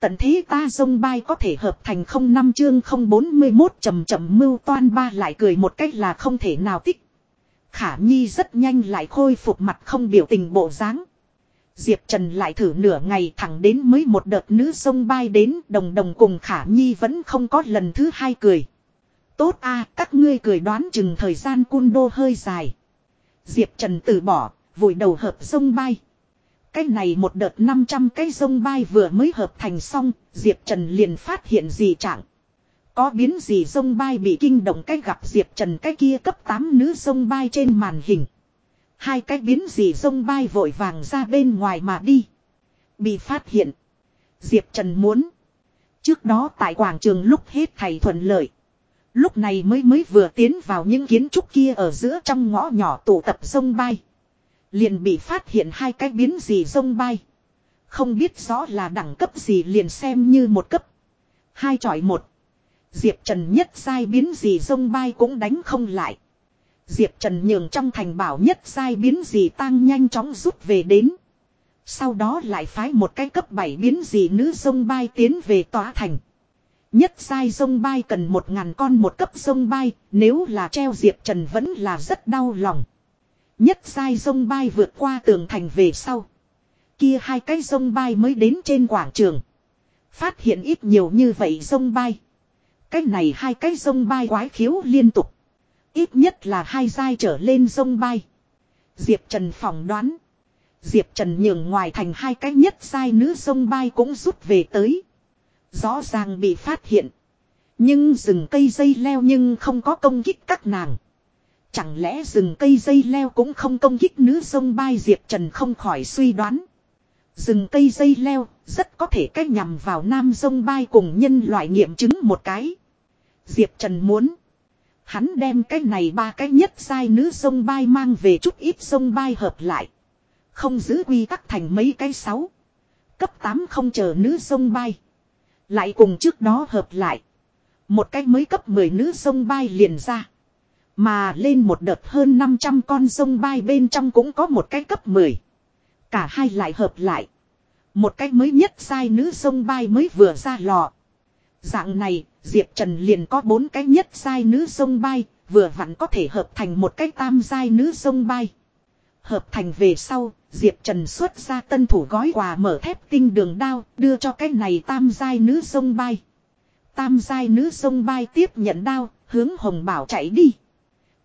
Tận thế ta dông bay có thể hợp thành không năm chương không bốn mươi 041 chầm chậm mưu toan ba lại cười một cách là không thể nào tích. Khả Nhi rất nhanh lại khôi phục mặt không biểu tình bộ dáng. Diệp Trần lại thử nửa ngày thẳng đến mới một đợt nữ sông bay đến đồng đồng cùng Khả Nhi vẫn không có lần thứ hai cười. Tốt a các ngươi cười đoán chừng thời gian cun đô hơi dài. Diệp Trần từ bỏ, vùi đầu hợp sông bay. Cái này một đợt 500 cái sông bay vừa mới hợp thành xong, Diệp Trần liền phát hiện gì chẳng, Có biến gì sông bay bị kinh động cách gặp Diệp Trần cái kia cấp 8 nữ sông bay trên màn hình. Hai cái biến gì sông bay vội vàng ra bên ngoài mà đi. Bị phát hiện. Diệp Trần muốn. Trước đó tại quảng trường lúc hết thầy thuận lợi. Lúc này mới mới vừa tiến vào những kiến trúc kia ở giữa trong ngõ nhỏ tụ tập sông bay. Liền bị phát hiện hai cái biến gì sông bay. Không biết rõ là đẳng cấp gì liền xem như một cấp. Hai chọi một. Diệp Trần nhất sai biến gì sông bay cũng đánh không lại. Diệp Trần nhường trong thành bảo nhất sai biến gì tăng nhanh chóng rút về đến. Sau đó lại phái một cái cấp 7 biến gì nữ sông bay tiến về tòa thành. Nhất sai sông bay cần một ngàn con một cấp sông bay, nếu là treo Diệp Trần vẫn là rất đau lòng. Nhất sai sông bay vượt qua tường thành về sau. Kia hai cái sông bay mới đến trên quảng trường. Phát hiện ít nhiều như vậy sông bay. Cái này hai cái sông bay quái khiếu liên tục. Ít nhất là hai giai trở lên sông bay. Diệp Trần phỏng đoán. Diệp Trần nhường ngoài thành hai cái nhất sai nữ sông bay cũng rút về tới. Rõ ràng bị phát hiện. Nhưng rừng cây dây leo nhưng không có công kích các nàng. Chẳng lẽ rừng cây dây leo cũng không công kích nữ sông bay Diệp Trần không khỏi suy đoán. Rừng cây dây leo rất có thể cách nhằm vào nam sông bay cùng nhân loại nghiệm chứng một cái. Diệp Trần muốn. Hắn đem cái này ba cái nhất sai nữ sông bay mang về chút ít sông bay hợp lại. Không giữ quy tắc thành mấy cái sáu. Cấp 8 không chờ nữ sông bay. Lại cùng trước đó hợp lại. Một cái mới cấp 10 nữ sông bay liền ra. Mà lên một đợt hơn 500 con sông bay bên trong cũng có một cái cấp 10. Cả hai lại hợp lại. Một cái mới nhất sai nữ sông bay mới vừa ra lò. Dạng này, Diệp Trần liền có bốn cái nhất sai nữ sông bay, vừa vặn có thể hợp thành một cái tam sai nữ sông bay. Hợp thành về sau, Diệp Trần xuất ra tân thủ gói quà mở thép tinh đường đao, đưa cho cái này tam giai nữ sông bay. Tam giai nữ sông bay tiếp nhận đao, hướng Hồng Bảo chạy đi.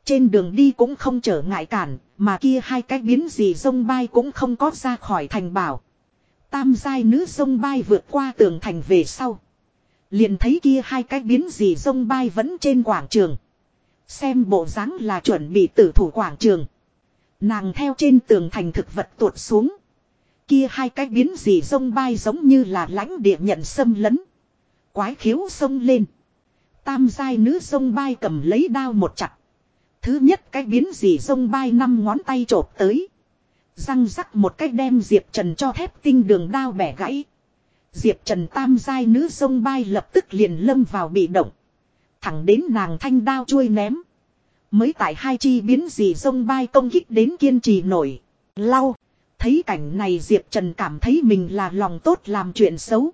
Trên đường đi cũng không trở ngại cản, mà kia hai cái biến gì sông bay cũng không có ra khỏi thành bảo. Tam giai nữ sông bay vượt qua tường thành về sau. Liền thấy kia hai cái biến gì sông bay vẫn trên quảng trường. Xem bộ dáng là chuẩn bị tử thủ quảng trường. Nàng theo trên tường thành thực vật tuột xuống. Kia hai cái biến gì sông bay giống như là lãnh địa nhận xâm lấn. Quái khiếu sông lên. Tam giai nữ sông bay cầm lấy đao một chặt. Thứ nhất cái biến gì sông bay năm ngón tay chộp tới. Răng rắc một cách đem Diệp Trần cho thép tinh đường đao bẻ gãy. Diệp Trần tam giai nữ sông bay lập tức liền lâm vào bị động. Thẳng đến nàng thanh đao chui ném. Mới tại hai chi biến gì sông bay công kích đến kiên trì nổi. Lau. Thấy cảnh này Diệp Trần cảm thấy mình là lòng tốt làm chuyện xấu.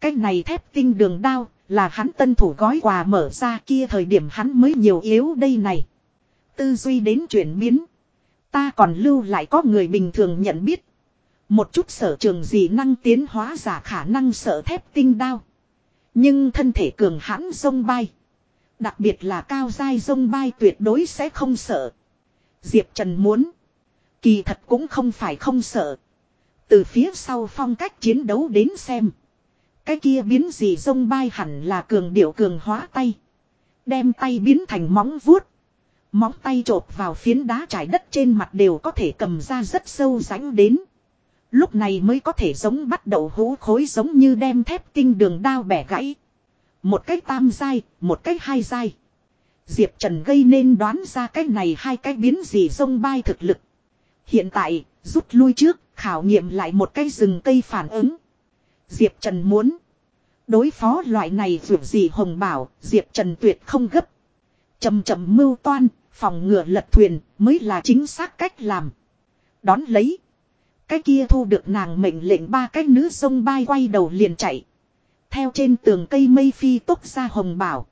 Cái này thép tinh đường đao là hắn tân thủ gói quà mở ra kia thời điểm hắn mới nhiều yếu đây này. Tư duy đến chuyển biến. Ta còn lưu lại có người bình thường nhận biết. Một chút sở trường gì năng tiến hóa giả khả năng sợ thép tinh đao. Nhưng thân thể cường hãn sông bay. Đặc biệt là cao dai sông bay tuyệt đối sẽ không sợ. Diệp Trần muốn. Kỳ thật cũng không phải không sợ. Từ phía sau phong cách chiến đấu đến xem. Cái kia biến gì sông bay hẳn là cường điệu cường hóa tay. Đem tay biến thành móng vuốt. Móng tay chộp vào phiến đá trải đất trên mặt đều có thể cầm ra rất sâu rãnh đến. Lúc này mới có thể giống bắt đầu hú khối giống như đem thép tinh đường đao bẻ gãy. Một cách tam dai, một cách hai dai. Diệp Trần gây nên đoán ra cái này hai cái biến gì sông bay thực lực. Hiện tại, rút lui trước, khảo nghiệm lại một cái rừng cây phản ứng. Diệp Trần muốn. Đối phó loại này dù gì hồng bảo, Diệp Trần tuyệt không gấp. Chầm chậm mưu toan, phòng ngừa lật thuyền mới là chính xác cách làm. Đón lấy. Cái kia thu được nàng mệnh lệnh ba cái nữ sông bay quay đầu liền chạy. Theo trên tường cây mây phi tốc ra hồng bảo.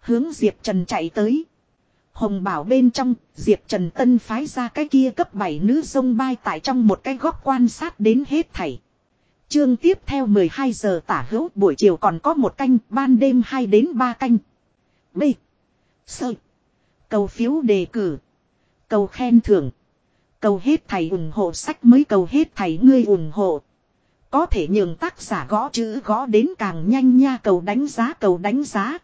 Hướng Diệp Trần chạy tới. Hồng bảo bên trong, Diệp Trần Tân phái ra cái kia cấp 7 nữ sông bay tại trong một cái góc quan sát đến hết thảy. Chương tiếp theo 12 giờ tả hữu buổi chiều còn có một canh, ban đêm 2 đến 3 canh. B. sợi Cầu phiếu đề cử. Cầu khen thưởng. Cầu hết thầy ủng hộ sách mới cầu hết thầy ngươi ủng hộ. Có thể nhường tác giả gõ chữ gõ đến càng nhanh nha, cầu đánh giá, cầu đánh giá.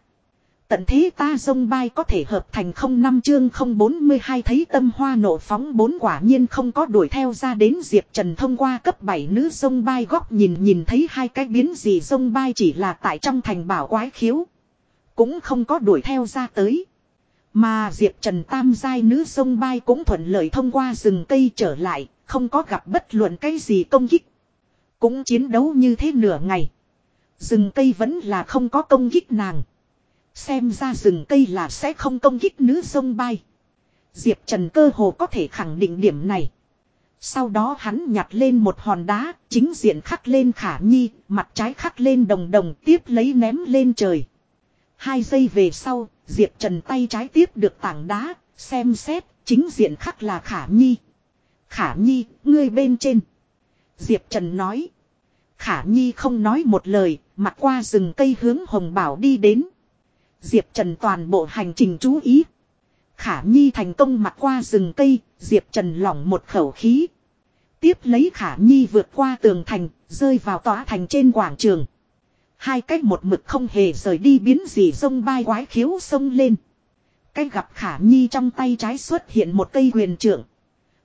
Tận thế ta dông bay có thể hợp thành không năm chương không bốn mươi hai, thấy tâm hoa nổ phóng bốn quả nhiên không có đuổi theo ra đến Diệp Trần thông qua cấp 7 nữ dông bay góc nhìn nhìn thấy hai cái biến gì dông bay chỉ là tại trong thành bảo quái khiếu. Cũng không có đuổi theo ra tới. Mà Diệp Trần tam giai nữ sông bay cũng thuận lợi thông qua rừng cây trở lại, không có gặp bất luận cái gì công kích. Cũng chiến đấu như thế nửa ngày. Rừng cây vẫn là không có công kích nàng. Xem ra rừng cây là sẽ không công kích nữ sông bay. Diệp Trần cơ hồ có thể khẳng định điểm này. Sau đó hắn nhặt lên một hòn đá, chính diện khắc lên khả nhi, mặt trái khắc lên đồng đồng tiếp lấy ném lên trời. Hai giây về sau, Diệp Trần tay trái tiếp được tảng đá, xem xét, chính diện khắc là khả nhi. Khả nhi, ngươi bên trên. Diệp Trần nói. Khả nhi không nói một lời, mặt qua rừng cây hướng hồng bảo đi đến. Diệp Trần toàn bộ hành trình chú ý. Khả Nhi thành công mặt qua rừng cây, Diệp Trần lỏng một khẩu khí. Tiếp lấy Khả Nhi vượt qua tường thành, rơi vào tòa thành trên quảng trường. Hai cách một mực không hề rời đi biến gì sông bay quái khiếu sông lên. Cách gặp Khả Nhi trong tay trái xuất hiện một cây quyền trưởng.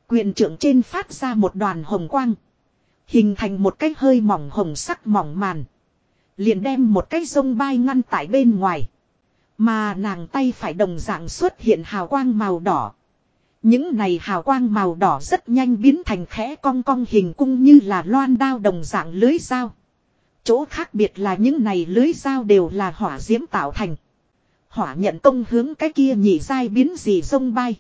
Quyền trưởng trên phát ra một đoàn hồng quang. Hình thành một cái hơi mỏng hồng sắc mỏng màn. Liền đem một cái sông bay ngăn tại bên ngoài. Mà nàng tay phải đồng dạng xuất hiện hào quang màu đỏ. Những này hào quang màu đỏ rất nhanh biến thành khẽ cong cong hình cung như là loan đao đồng dạng lưới dao. Chỗ khác biệt là những này lưới dao đều là hỏa diễm tạo thành. Hỏa nhận công hướng cái kia nhị dai biến gì sông bay.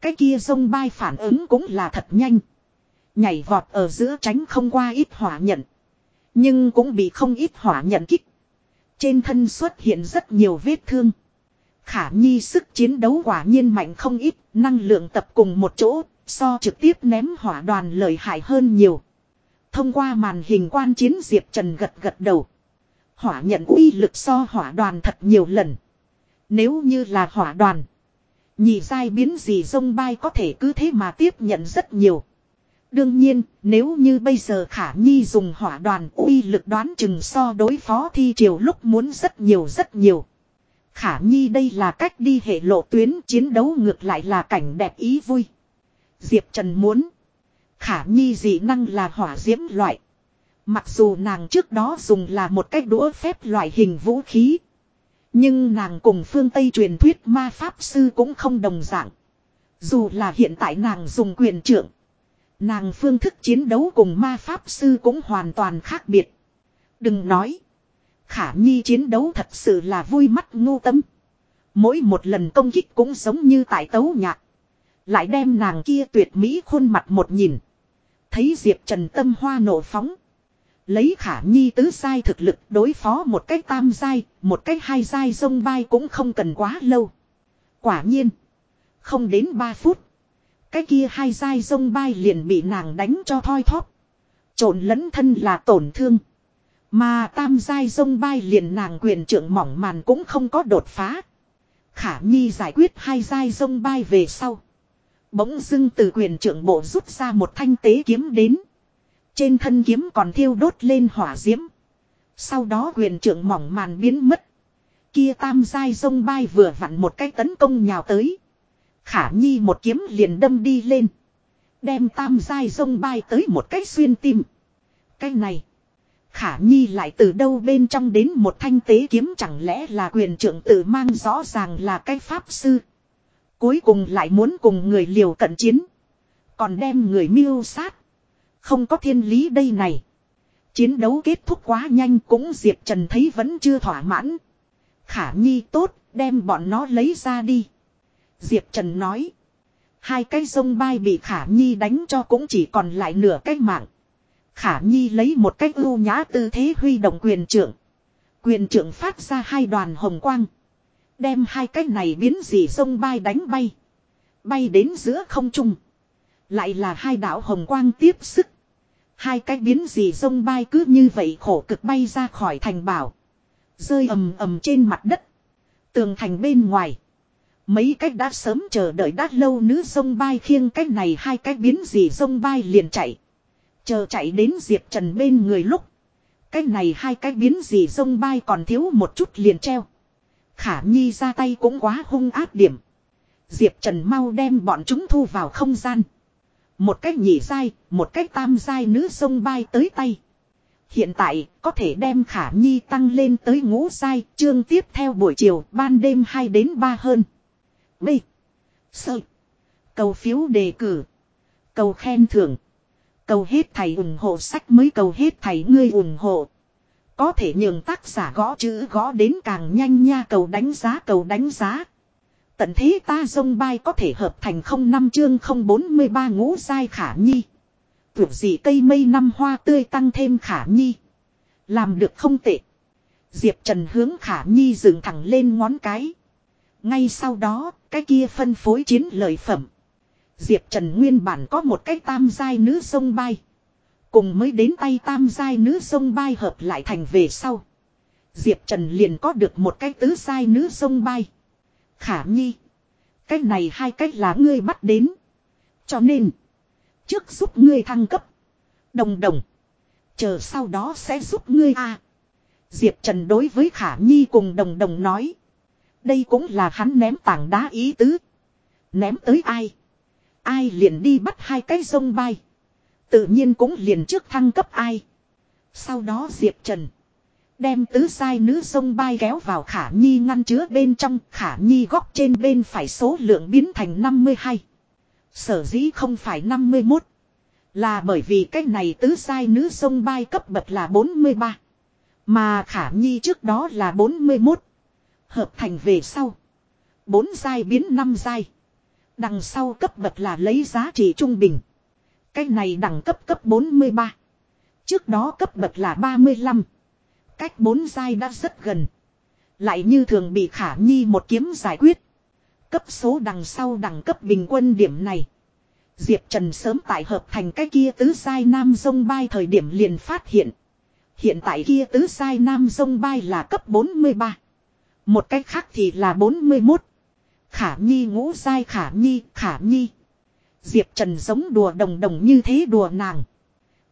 Cái kia sông bay phản ứng cũng là thật nhanh. Nhảy vọt ở giữa tránh không qua ít hỏa nhận. Nhưng cũng bị không ít hỏa nhận kích. Trên thân xuất hiện rất nhiều vết thương. Khả Nhi sức chiến đấu quả nhiên mạnh không ít, năng lượng tập cùng một chỗ, so trực tiếp ném hỏa đoàn lợi hại hơn nhiều. Thông qua màn hình quan chiến Diệp Trần gật gật đầu. Hỏa nhận uy lực so hỏa đoàn thật nhiều lần. Nếu như là hỏa đoàn. Nhị giai biến gì sông bay có thể cứ thế mà tiếp nhận rất nhiều. Đương nhiên, nếu như bây giờ Khả Nhi dùng hỏa đoàn uy lực đoán chừng so đối phó thi triều lúc muốn rất nhiều rất nhiều. Khả Nhi đây là cách đi hệ lộ tuyến chiến đấu ngược lại là cảnh đẹp ý vui. Diệp Trần muốn. Khả Nhi dị năng là hỏa diễm loại. Mặc dù nàng trước đó dùng là một cách đũa phép loại hình vũ khí. Nhưng nàng cùng phương Tây truyền thuyết ma pháp sư cũng không đồng dạng. Dù là hiện tại nàng dùng quyền trưởng. Nàng phương thức chiến đấu cùng ma pháp sư cũng hoàn toàn khác biệt. Đừng nói. Khả Nhi chiến đấu thật sự là vui mắt ngu tâm. Mỗi một lần công kích cũng giống như tại tấu nhạc. Lại đem nàng kia tuyệt mỹ khuôn mặt một nhìn. Thấy Diệp Trần tâm hoa nổ phóng. Lấy khả nhi tứ sai thực lực đối phó một cách tam sai, một cách hai sai sông bay cũng không cần quá lâu. Quả nhiên. Không đến ba phút. Cái kia hai dai sông bay liền bị nàng đánh cho thoi thóp. Trộn lẫn thân là tổn thương. Mà tam giai sông bay liền nàng quyền trưởng mỏng màn cũng không có đột phá. Khả Nhi giải quyết hai giai sông bay về sau. Bỗng dưng từ quyền trưởng bộ rút ra một thanh tế kiếm đến. Trên thân kiếm còn thiêu đốt lên hỏa diễm. Sau đó quyền trưởng mỏng màn biến mất. Kia tam giai sông bay vừa vặn một cái tấn công nhào tới. Khả Nhi một kiếm liền đâm đi lên. Đem tam giai sông bay tới một cái xuyên tim. Cái này. Khả Nhi lại từ đâu bên trong đến một thanh tế kiếm chẳng lẽ là quyền trưởng tự mang rõ ràng là cái pháp sư. Cuối cùng lại muốn cùng người liều cận chiến. Còn đem người miêu sát. Không có thiên lý đây này. Chiến đấu kết thúc quá nhanh cũng Diệp Trần thấy vẫn chưa thỏa mãn. Khả Nhi tốt, đem bọn nó lấy ra đi. Diệp Trần nói. Hai cái sông bay bị Khả Nhi đánh cho cũng chỉ còn lại nửa cái mạng. Khả Nhi lấy một cách ưu nhã tư thế huy động quyền trưởng. Quyền trưởng phát ra hai đoàn hồng quang. Đem hai cái này biến dị sông bay đánh bay. Bay đến giữa không trung. Lại là hai đạo hồng quang tiếp sức. Hai cái biến dị sông bay cứ như vậy khổ cực bay ra khỏi thành bảo. Rơi ầm ầm trên mặt đất. Tường thành bên ngoài. Mấy cách đã sớm chờ đợi đã lâu nữ sông bay khiêng cách này hai cái biến gì sông bay liền chạy. Chờ chạy đến Diệp Trần bên người lúc. cách này hai cái biến gì sông bay còn thiếu một chút liền treo. Khả Nhi ra tay cũng quá hung áp điểm. Diệp Trần mau đem bọn chúng thu vào không gian. Một cách nhị dai, một cách tam dai nữ sông bay tới tay. Hiện tại, có thể đem khả nhi tăng lên tới ngũ dai, chương tiếp theo buổi chiều, ban đêm 2 đến 3 hơn. B. Sơ. Cầu phiếu đề cử. Cầu khen thưởng. Cầu hết thầy ủng hộ sách mới cầu hết thầy ngươi ủng hộ. Có thể nhường tác giả gõ chữ gõ đến càng nhanh nha cầu đánh giá cầu đánh giá. Tận thế ta dông bay có thể hợp thành không năm chương không bốn mươi ba ngũ sai khả nhi. Tưởng gì cây mây năm hoa tươi tăng thêm khả nhi. Làm được không tệ. Diệp Trần hướng khả nhi dừng thẳng lên ngón cái. Ngay sau đó, cái kia phân phối chiến lợi phẩm. Diệp Trần nguyên bản có một cái tam giai nữ sông bay. Cùng mới đến tay tam giai nữ sông bay hợp lại thành về sau. Diệp Trần liền có được một cái tứ sai nữ sông bay. Khả nhi. Cái này hai cách là ngươi bắt đến. Cho nên. Trước giúp ngươi thăng cấp. Đồng đồng. Chờ sau đó sẽ giúp ngươi a. Diệp Trần đối với Khả Nhi cùng đồng đồng nói. Đây cũng là hắn ném tảng đá ý tứ. Ném tới ai. Ai liền đi bắt hai cái sông bay. Tự nhiên cũng liền trước thăng cấp ai. Sau đó Diệp Trần. Đem tứ sai nữ sông bay kéo vào khả nhi ngăn chứa bên trong, khả nhi góc trên bên phải số lượng biến thành 52. Sở dĩ không phải 51. Là bởi vì cái này tứ sai nữ sông bay cấp bậc là 43. Mà khả nhi trước đó là 41. Hợp thành về sau. 4 sai biến 5 sai. Đằng sau cấp bậc là lấy giá trị trung bình. Cái này đẳng cấp cấp 43. Trước đó cấp bậc là 35. Cách 4 sai đã rất gần. Lại như thường bị khả nhi một kiếm giải quyết. Cấp số đằng sau đẳng cấp bình quân điểm này. Diệp Trần sớm tại hợp thành cái kia tứ sai nam sông bay thời điểm liền phát hiện. Hiện tại kia tứ sai nam sông bay là cấp 43. Một cách khác thì là 41. Khả nhi ngũ sai khả nhi, khả nhi. Diệp Trần giống đùa đồng đồng như thế đùa nàng.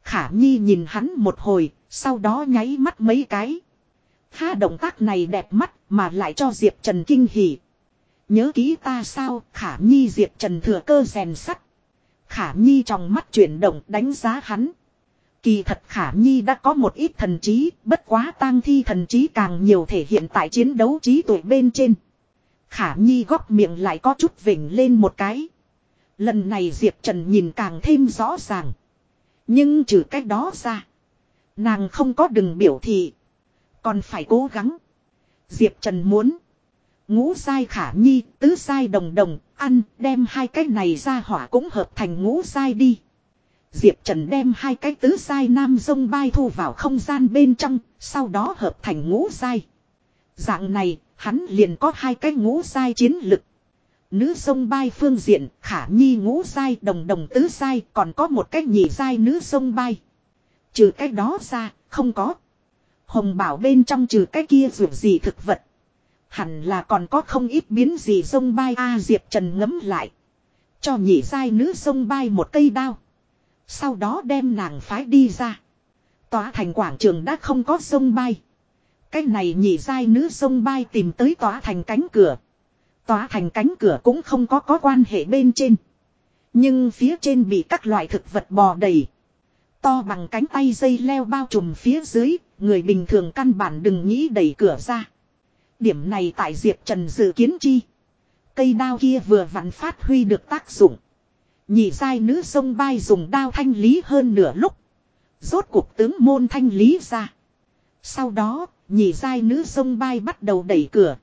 Khả nhi nhìn hắn một hồi, sau đó nháy mắt mấy cái. Ha động tác này đẹp mắt mà lại cho Diệp Trần kinh hỉ. Nhớ kỹ ta sao, khả nhi Diệp Trần thừa cơ rèn sắt. Khả nhi trong mắt chuyển động đánh giá hắn. Kỳ thật khả nhi đã có một ít thần trí, bất quá tang thi thần trí càng nhiều thể hiện tại chiến đấu trí tuổi bên trên. Khả nhi góc miệng lại có chút vỉnh lên một cái. Lần này Diệp Trần nhìn càng thêm rõ ràng. Nhưng trừ cách đó ra. Nàng không có đừng biểu thị. Còn phải cố gắng. Diệp Trần muốn. Ngũ sai khả nhi, tứ sai đồng đồng, ăn, đem hai cái này ra hỏa cũng hợp thành ngũ sai đi. Diệp Trần đem hai cái tứ sai nam dông bay thu vào không gian bên trong, sau đó hợp thành ngũ sai. Dạng này, hắn liền có hai cái ngũ sai chiến lực. Nữ sông bay phương diện, khả nhi ngũ sai, đồng đồng tứ sai, còn có một cách nhị sai nữ sông bay. Trừ cách đó ra, không có. Hồng bảo bên trong trừ cái kia dù gì thực vật. Hẳn là còn có không ít biến gì sông bay A Diệp Trần ngấm lại. Cho nhị sai nữ sông bay một cây đao. Sau đó đem nàng phái đi ra. Tòa thành quảng trường đã không có sông bay. Cái này nhị sai nữ sông bay tìm tới tòa thành cánh cửa. Tòa thành cánh cửa cũng không có có quan hệ bên trên. Nhưng phía trên bị các loại thực vật bò đầy. To bằng cánh tay dây leo bao trùm phía dưới, người bình thường căn bản đừng nghĩ đẩy cửa ra. Điểm này tại Diệp Trần dự kiến chi. Cây đao kia vừa vặn phát huy được tác dụng. Nhị giai nữ sông bay dùng đao thanh lý hơn nửa lúc. Rốt cuộc tướng môn thanh lý ra. Sau đó, nhị giai nữ sông bay bắt đầu đẩy cửa.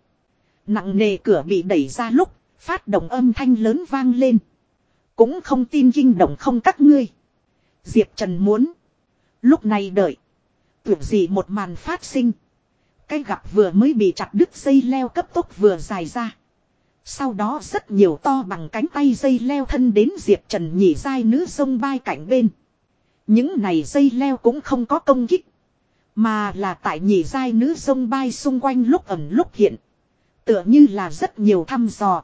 Nặng nề cửa bị đẩy ra lúc, phát động âm thanh lớn vang lên. Cũng không tin kinh động không các ngươi. Diệp Trần muốn. Lúc này đợi. Tưởng gì một màn phát sinh. Cái gặp vừa mới bị chặt đứt dây leo cấp tốc vừa dài ra. Sau đó rất nhiều to bằng cánh tay dây leo thân đến Diệp Trần nhỉ dai nữ sông bay cạnh bên. Những này dây leo cũng không có công kích. Mà là tại nhỉ dai nữ sông bay xung quanh lúc ẩn lúc hiện. Tựa như là rất nhiều thăm dò.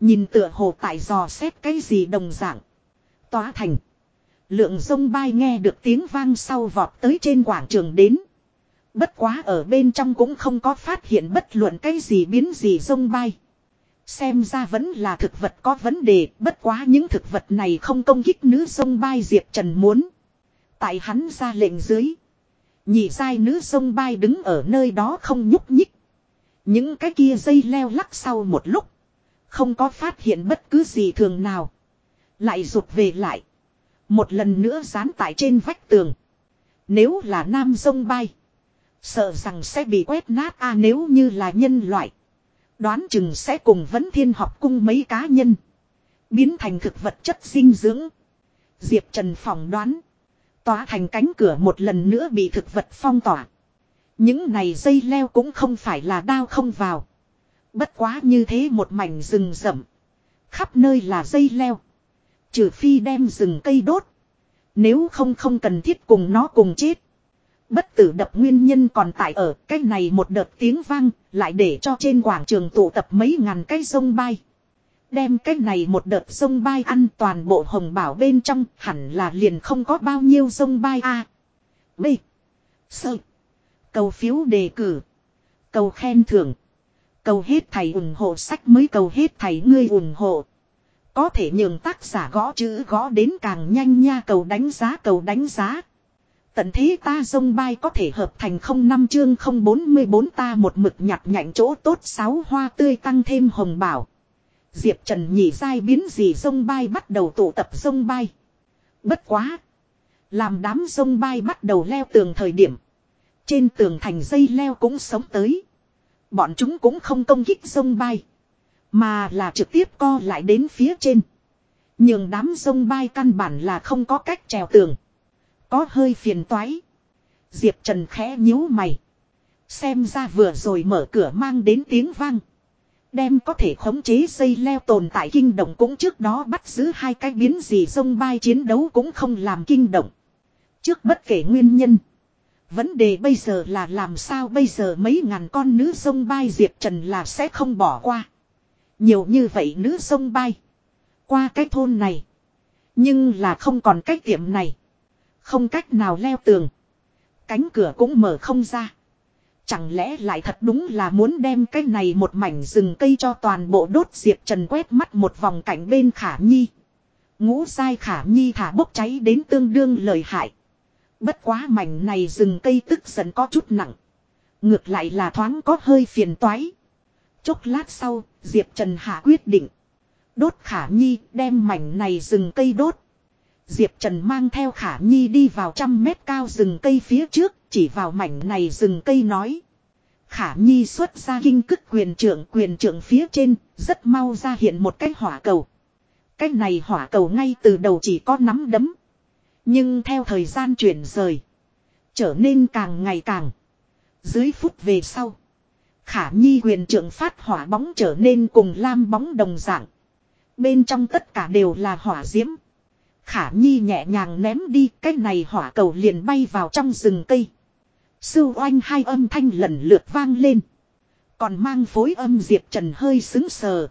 Nhìn tựa hồ tại dò xét cái gì đồng dạng. Tóa thành. Lượng sông bay nghe được tiếng vang sau vọt tới trên quảng trường đến. Bất quá ở bên trong cũng không có phát hiện bất luận cái gì biến gì sông bay. Xem ra vẫn là thực vật có vấn đề, bất quá những thực vật này không công kích nữ sông bay Diệp Trần muốn. Tại hắn ra lệnh dưới. Nhị sai nữ sông bay đứng ở nơi đó không nhúc nhích. Những cái kia dây leo lắc sau một lúc. Không có phát hiện bất cứ gì thường nào. Lại rụt về lại. Một lần nữa dán tại trên vách tường. Nếu là nam sông bay. Sợ rằng sẽ bị quét nát a nếu như là nhân loại. Đoán chừng sẽ cùng vấn thiên học cung mấy cá nhân. Biến thành thực vật chất dinh dưỡng. Diệp Trần phỏng đoán. Tỏa thành cánh cửa một lần nữa bị thực vật phong tỏa. Những này dây leo cũng không phải là đao không vào. Bất quá như thế một mảnh rừng rậm. Khắp nơi là dây leo. Trừ phi đem rừng cây đốt. Nếu không không cần thiết cùng nó cùng chết. Bất tử đập nguyên nhân còn tại ở cái này một đợt tiếng vang, lại để cho trên quảng trường tụ tập mấy ngàn cái sông bay. Đem cái này một đợt sông bay ăn toàn bộ hồng bảo bên trong hẳn là liền không có bao nhiêu sông bay a B. Sơ. Cầu phiếu đề cử. Cầu khen thưởng. Cầu hết thầy ủng hộ sách mới cầu hết thầy ngươi ủng hộ. Có thể nhường tác giả gõ chữ gõ đến càng nhanh nha, cầu đánh giá, cầu đánh giá. Tận thế ta dông bay có thể hợp thành không năm chương không bốn mươi bốn ta một mực nhặt nhạnh chỗ tốt sáu hoa tươi tăng thêm hồng bảo. Diệp Trần nhỉ dai biến gì dông bay bắt đầu tụ tập dông bay. Bất quá. Làm đám dông bay bắt đầu leo tường thời điểm. Trên tường thành dây leo cũng sống tới. Bọn chúng cũng không công kích sông bay. Mà là trực tiếp co lại đến phía trên. Nhưng đám sông bay căn bản là không có cách trèo tường. Có hơi phiền toái. Diệp Trần khẽ nhíu mày. Xem ra vừa rồi mở cửa mang đến tiếng vang. Đem có thể khống chế dây leo tồn tại kinh động cũng trước đó bắt giữ hai cái biến gì sông bay chiến đấu cũng không làm kinh động. Trước bất kể nguyên nhân. Vấn đề bây giờ là làm sao bây giờ mấy ngàn con nữ sông bay Diệp Trần là sẽ không bỏ qua. Nhiều như vậy nữ sông bay. Qua cái thôn này. Nhưng là không còn cái tiệm này. Không cách nào leo tường. Cánh cửa cũng mở không ra. Chẳng lẽ lại thật đúng là muốn đem cái này một mảnh rừng cây cho toàn bộ đốt Diệp Trần quét mắt một vòng cảnh bên Khả Nhi. Ngũ sai Khả Nhi thả bốc cháy đến tương đương lời hại. Bất quá mảnh này rừng cây tức giận có chút nặng. Ngược lại là thoáng có hơi phiền toái. Chốc lát sau, Diệp Trần hạ quyết định. Đốt Khả Nhi đem mảnh này rừng cây đốt. Diệp Trần mang theo Khả Nhi đi vào trăm mét cao rừng cây phía trước, chỉ vào mảnh này rừng cây nói. Khả Nhi xuất ra kinh cức quyền trưởng quyền trưởng phía trên, rất mau ra hiện một cái hỏa cầu. Cái này hỏa cầu ngay từ đầu chỉ có nắm đấm. Nhưng theo thời gian chuyển rời, trở nên càng ngày càng. Dưới phút về sau, Khả Nhi quyền trưởng phát hỏa bóng trở nên cùng lam bóng đồng dạng. Bên trong tất cả đều là hỏa diễm. Khả Nhi nhẹ nhàng ném đi cái này hỏa cầu liền bay vào trong rừng cây. Sưu oanh hai âm thanh lần lượt vang lên. Còn mang phối âm Diệp Trần hơi xứng sờ.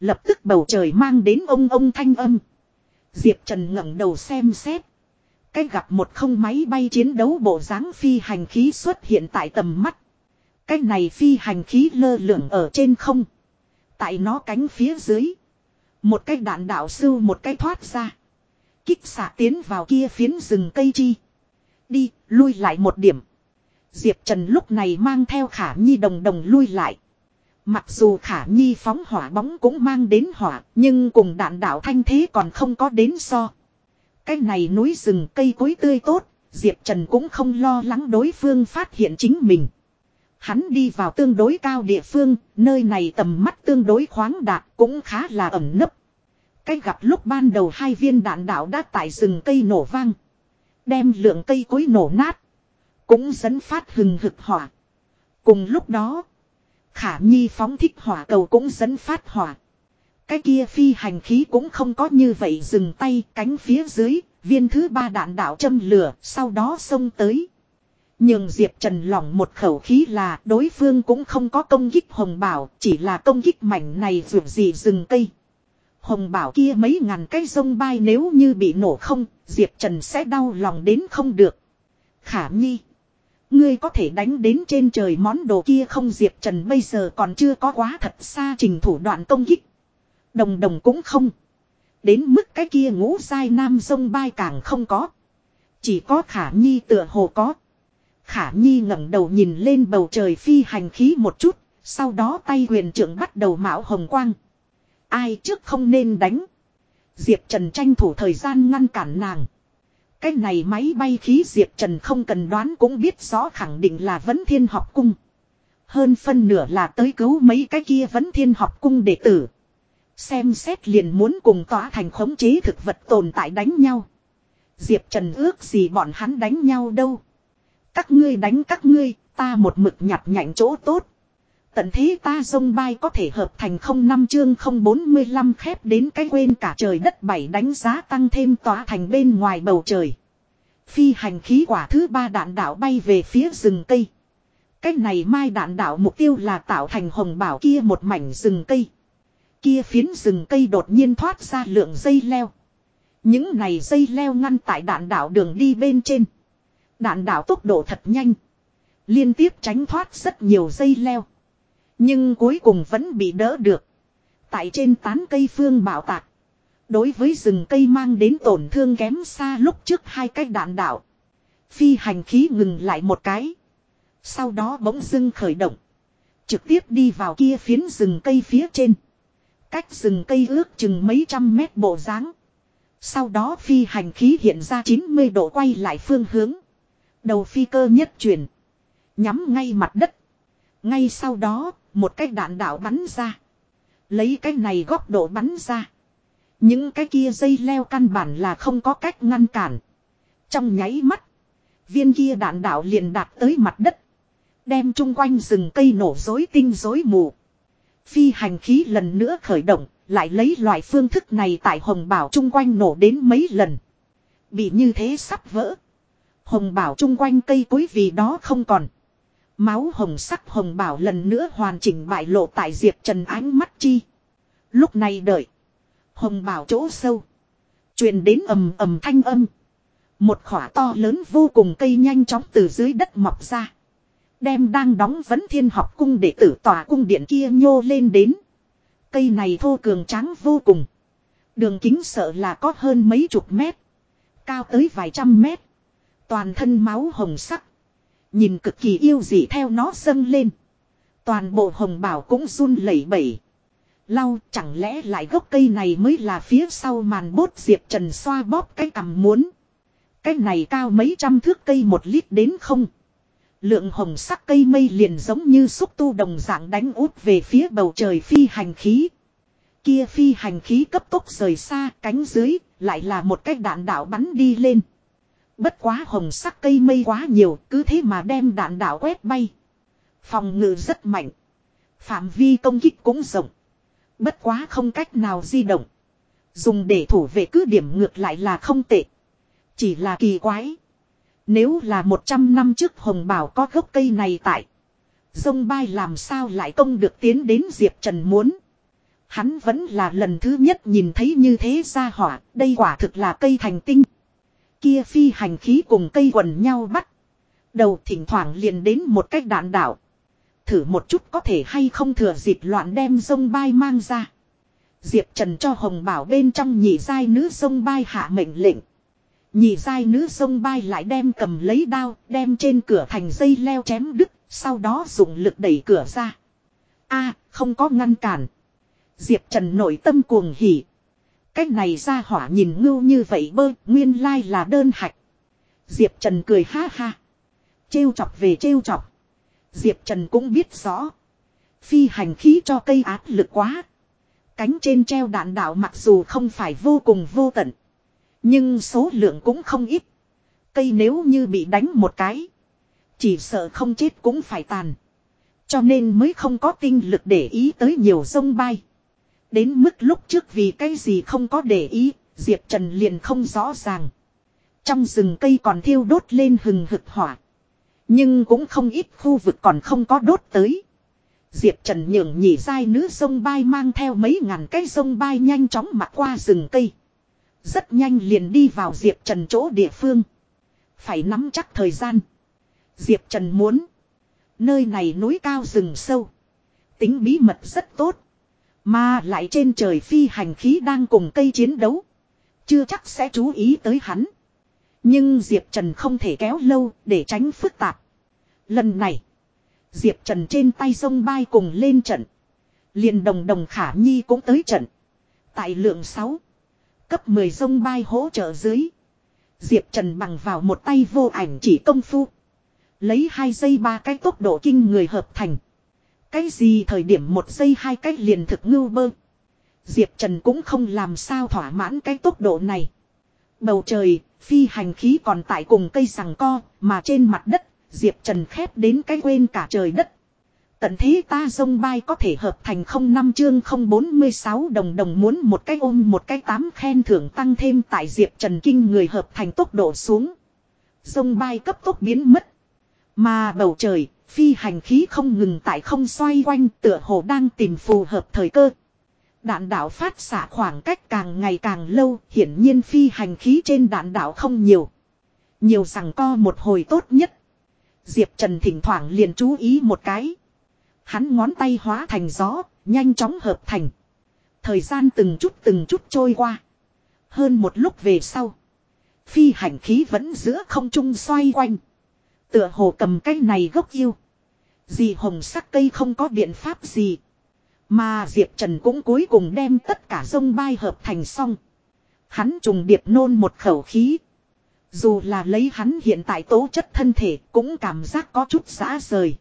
Lập tức bầu trời mang đến ông ông thanh âm. Diệp Trần ngẩng đầu xem xét. Cái gặp một không máy bay chiến đấu bộ dáng phi hành khí xuất hiện tại tầm mắt. Cái này phi hành khí lơ lửng ở trên không. Tại nó cánh phía dưới. Một cái đạn đạo sưu một cái thoát ra. Kích xạ tiến vào kia phiến rừng cây chi. Đi, lui lại một điểm. Diệp Trần lúc này mang theo khả nhi đồng đồng lui lại. Mặc dù khả nhi phóng hỏa bóng cũng mang đến hỏa, nhưng cùng đạn đạo thanh thế còn không có đến so. Cái này núi rừng cây cối tươi tốt, Diệp Trần cũng không lo lắng đối phương phát hiện chính mình. Hắn đi vào tương đối cao địa phương, nơi này tầm mắt tương đối khoáng đạt cũng khá là ẩm nấp. Cái gặp lúc ban đầu hai viên đạn đạo đã tại rừng cây nổ vang. Đem lượng cây cối nổ nát. Cũng dẫn phát hừng hực hỏa. Cùng lúc đó. Khả Nhi phóng thích hỏa cầu cũng dẫn phát hỏa. Cái kia phi hành khí cũng không có như vậy dừng tay cánh phía dưới. Viên thứ ba đạn đạo châm lửa sau đó xông tới. Nhưng Diệp Trần lỏng một khẩu khí là đối phương cũng không có công kích hồng bảo, chỉ là công kích mảnh này vượt gì rừng cây. Hồng bảo kia mấy ngàn cái sông bay nếu như bị nổ không, Diệp Trần sẽ đau lòng đến không được. Khả nhi. Ngươi có thể đánh đến trên trời món đồ kia không Diệp Trần bây giờ còn chưa có quá thật xa trình thủ đoạn công kích. Đồng đồng cũng không. Đến mức cái kia ngũ sai nam sông bay càng không có. Chỉ có khả nhi tựa hồ có. Khả Nhi ngẩng đầu nhìn lên bầu trời phi hành khí một chút, sau đó tay huyền trưởng bắt đầu mạo hồng quang. Ai trước không nên đánh. Diệp Trần tranh thủ thời gian ngăn cản nàng. Cái này máy bay khí Diệp Trần không cần đoán cũng biết rõ khẳng định là vấn thiên học cung. Hơn phân nửa là tới cứu mấy cái kia vấn thiên học cung đệ tử. Xem xét liền muốn cùng tỏa thành khống chế thực vật tồn tại đánh nhau. Diệp Trần ước gì bọn hắn đánh nhau đâu. Các ngươi đánh các ngươi, ta một mực nhặt nhạnh chỗ tốt. Tận thế ta dông bay có thể hợp thành không năm chương không bốn mươi lăm khép đến cái quên cả trời đất bảy đánh giá tăng thêm tỏa thành bên ngoài bầu trời. Phi hành khí quả thứ ba đạn đạo bay về phía rừng cây. cách này mai đạn đạo mục tiêu là tạo thành hồng bảo kia một mảnh rừng cây. Kia phiến rừng cây đột nhiên thoát ra lượng dây leo. Những này dây leo ngăn tại đạn đảo đường đi bên trên. Đạn đảo tốc độ thật nhanh. Liên tiếp tránh thoát rất nhiều dây leo. Nhưng cuối cùng vẫn bị đỡ được. Tại trên tán cây phương bảo tạc. Đối với rừng cây mang đến tổn thương kém xa lúc trước hai cái đạn đảo, Phi hành khí ngừng lại một cái. Sau đó bỗng dưng khởi động. Trực tiếp đi vào kia phiến rừng cây phía trên. Cách rừng cây ước chừng mấy trăm mét bộ dáng. Sau đó phi hành khí hiện ra 90 độ quay lại phương hướng. Đầu phi cơ nhất chuyển. Nhắm ngay mặt đất. Ngay sau đó, một cái đạn đạo bắn ra. Lấy cái này góc độ bắn ra. Những cái kia dây leo căn bản là không có cách ngăn cản. Trong nháy mắt. Viên kia đạn đạo liền đạt tới mặt đất. Đem chung quanh rừng cây nổ rối tinh rối mù. Phi hành khí lần nữa khởi động. Lại lấy loại phương thức này tại hồng bảo chung quanh nổ đến mấy lần. Bị như thế sắp vỡ. Hồng bảo chung quanh cây cối vì đó không còn. Máu hồng sắc hồng bảo lần nữa hoàn chỉnh bại lộ tại Diệp Trần ánh mắt chi. Lúc này đợi. Hồng bảo chỗ sâu. truyền đến ầm ầm thanh âm. Một khỏa to lớn vô cùng cây nhanh chóng từ dưới đất mọc ra. Đem đang đóng vấn thiên học cung để tử tòa cung điện kia nhô lên đến. Cây này thô cường trắng vô cùng. Đường kính sợ là có hơn mấy chục mét. Cao tới vài trăm mét. Toàn thân máu hồng sắc. Nhìn cực kỳ yêu dị theo nó dâng lên. Toàn bộ hồng bảo cũng run lẩy bẩy. Lau, chẳng lẽ lại gốc cây này mới là phía sau màn bốt diệp trần xoa bóp cái cằm muốn. Cái này cao mấy trăm thước cây một lít đến không. Lượng hồng sắc cây mây liền giống như xúc tu đồng dạng đánh út về phía bầu trời phi hành khí. Kia phi hành khí cấp tốc rời xa cánh dưới lại là một cái đạn đạo bắn đi lên. Bất quá hồng sắc cây mây quá nhiều, cứ thế mà đem đạn đạo quét bay. Phòng ngự rất mạnh. Phạm vi công kích cũng rộng. Bất quá không cách nào di động. Dùng để thủ vệ cứ điểm ngược lại là không tệ. Chỉ là kỳ quái. Nếu là 100 năm trước hồng bảo có gốc cây này tại. Dông bay làm sao lại công được tiến đến Diệp Trần muốn. Hắn vẫn là lần thứ nhất nhìn thấy như thế ra hỏa, đây quả thực là cây thành tinh kia phi hành khí cùng cây quần nhau bắt. Đầu thỉnh thoảng liền đến một cách đạn đảo. Thử một chút có thể hay không thừa dịp loạn đem dông bay mang ra. Diệp Trần cho Hồng Bảo bên trong nhị giai nữ sông bay hạ mệnh lệnh. Nhị giai nữ sông bay lại đem cầm lấy đao, đem trên cửa thành dây leo chém đứt, sau đó dùng lực đẩy cửa ra. a không có ngăn cản. Diệp Trần nội tâm cuồng hỉ, Cách này ra hỏa nhìn ngưu như vậy bơ, nguyên lai là đơn hạch. Diệp Trần cười ha ha. Trêu chọc về trêu chọc. Diệp Trần cũng biết rõ. Phi hành khí cho cây áp lực quá. Cánh trên treo đạn đạo mặc dù không phải vô cùng vô tận. Nhưng số lượng cũng không ít. Cây nếu như bị đánh một cái. Chỉ sợ không chết cũng phải tàn. Cho nên mới không có tinh lực để ý tới nhiều sông bay. Đến mức lúc trước vì cái gì không có để ý, Diệp Trần liền không rõ ràng. Trong rừng cây còn thiêu đốt lên hừng hực hỏa. Nhưng cũng không ít khu vực còn không có đốt tới. Diệp Trần nhường nhị dai nữ sông bay mang theo mấy ngàn cái sông bay nhanh chóng mặc qua rừng cây. Rất nhanh liền đi vào Diệp Trần chỗ địa phương. Phải nắm chắc thời gian. Diệp Trần muốn. Nơi này núi cao rừng sâu. Tính bí mật rất tốt. Mà lại trên trời phi hành khí đang cùng cây chiến đấu. Chưa chắc sẽ chú ý tới hắn. Nhưng Diệp Trần không thể kéo lâu để tránh phức tạp. Lần này. Diệp Trần trên tay sông bay cùng lên trận. liền đồng đồng khả nhi cũng tới trận. Tại lượng 6. Cấp 10 sông bay hỗ trợ dưới. Diệp Trần bằng vào một tay vô ảnh chỉ công phu. Lấy hai giây ba cái tốc độ kinh người hợp thành. Cái gì thời điểm một giây hai cách liền thực ngưu bơ. Diệp Trần cũng không làm sao thỏa mãn cái tốc độ này. Bầu trời, phi hành khí còn tại cùng cây sằng co, mà trên mặt đất, Diệp Trần khép đến cái quên cả trời đất. Tận thế ta dông bay có thể hợp thành không năm chương không bốn mươi sáu đồng đồng muốn một cái ôm một cái tám khen thưởng tăng thêm tại Diệp Trần Kinh người hợp thành tốc độ xuống. Dông bay cấp tốc biến mất. Mà bầu trời, phi hành khí không ngừng tại không xoay quanh tựa hồ đang tìm phù hợp thời cơ. Đạn đạo phát xạ khoảng cách càng ngày càng lâu, hiển nhiên phi hành khí trên đạn đạo không nhiều. Nhiều rằng co một hồi tốt nhất. Diệp Trần thỉnh thoảng liền chú ý một cái. Hắn ngón tay hóa thành gió, nhanh chóng hợp thành. Thời gian từng chút từng chút trôi qua. Hơn một lúc về sau. Phi hành khí vẫn giữa không trung xoay quanh. Tựa hồ cầm cái này gốc yêu. Dì hồng sắc cây không có biện pháp gì. Mà Diệp Trần cũng cuối cùng đem tất cả sông bay hợp thành xong. Hắn trùng điệp nôn một khẩu khí. Dù là lấy hắn hiện tại tố chất thân thể cũng cảm giác có chút giã rời.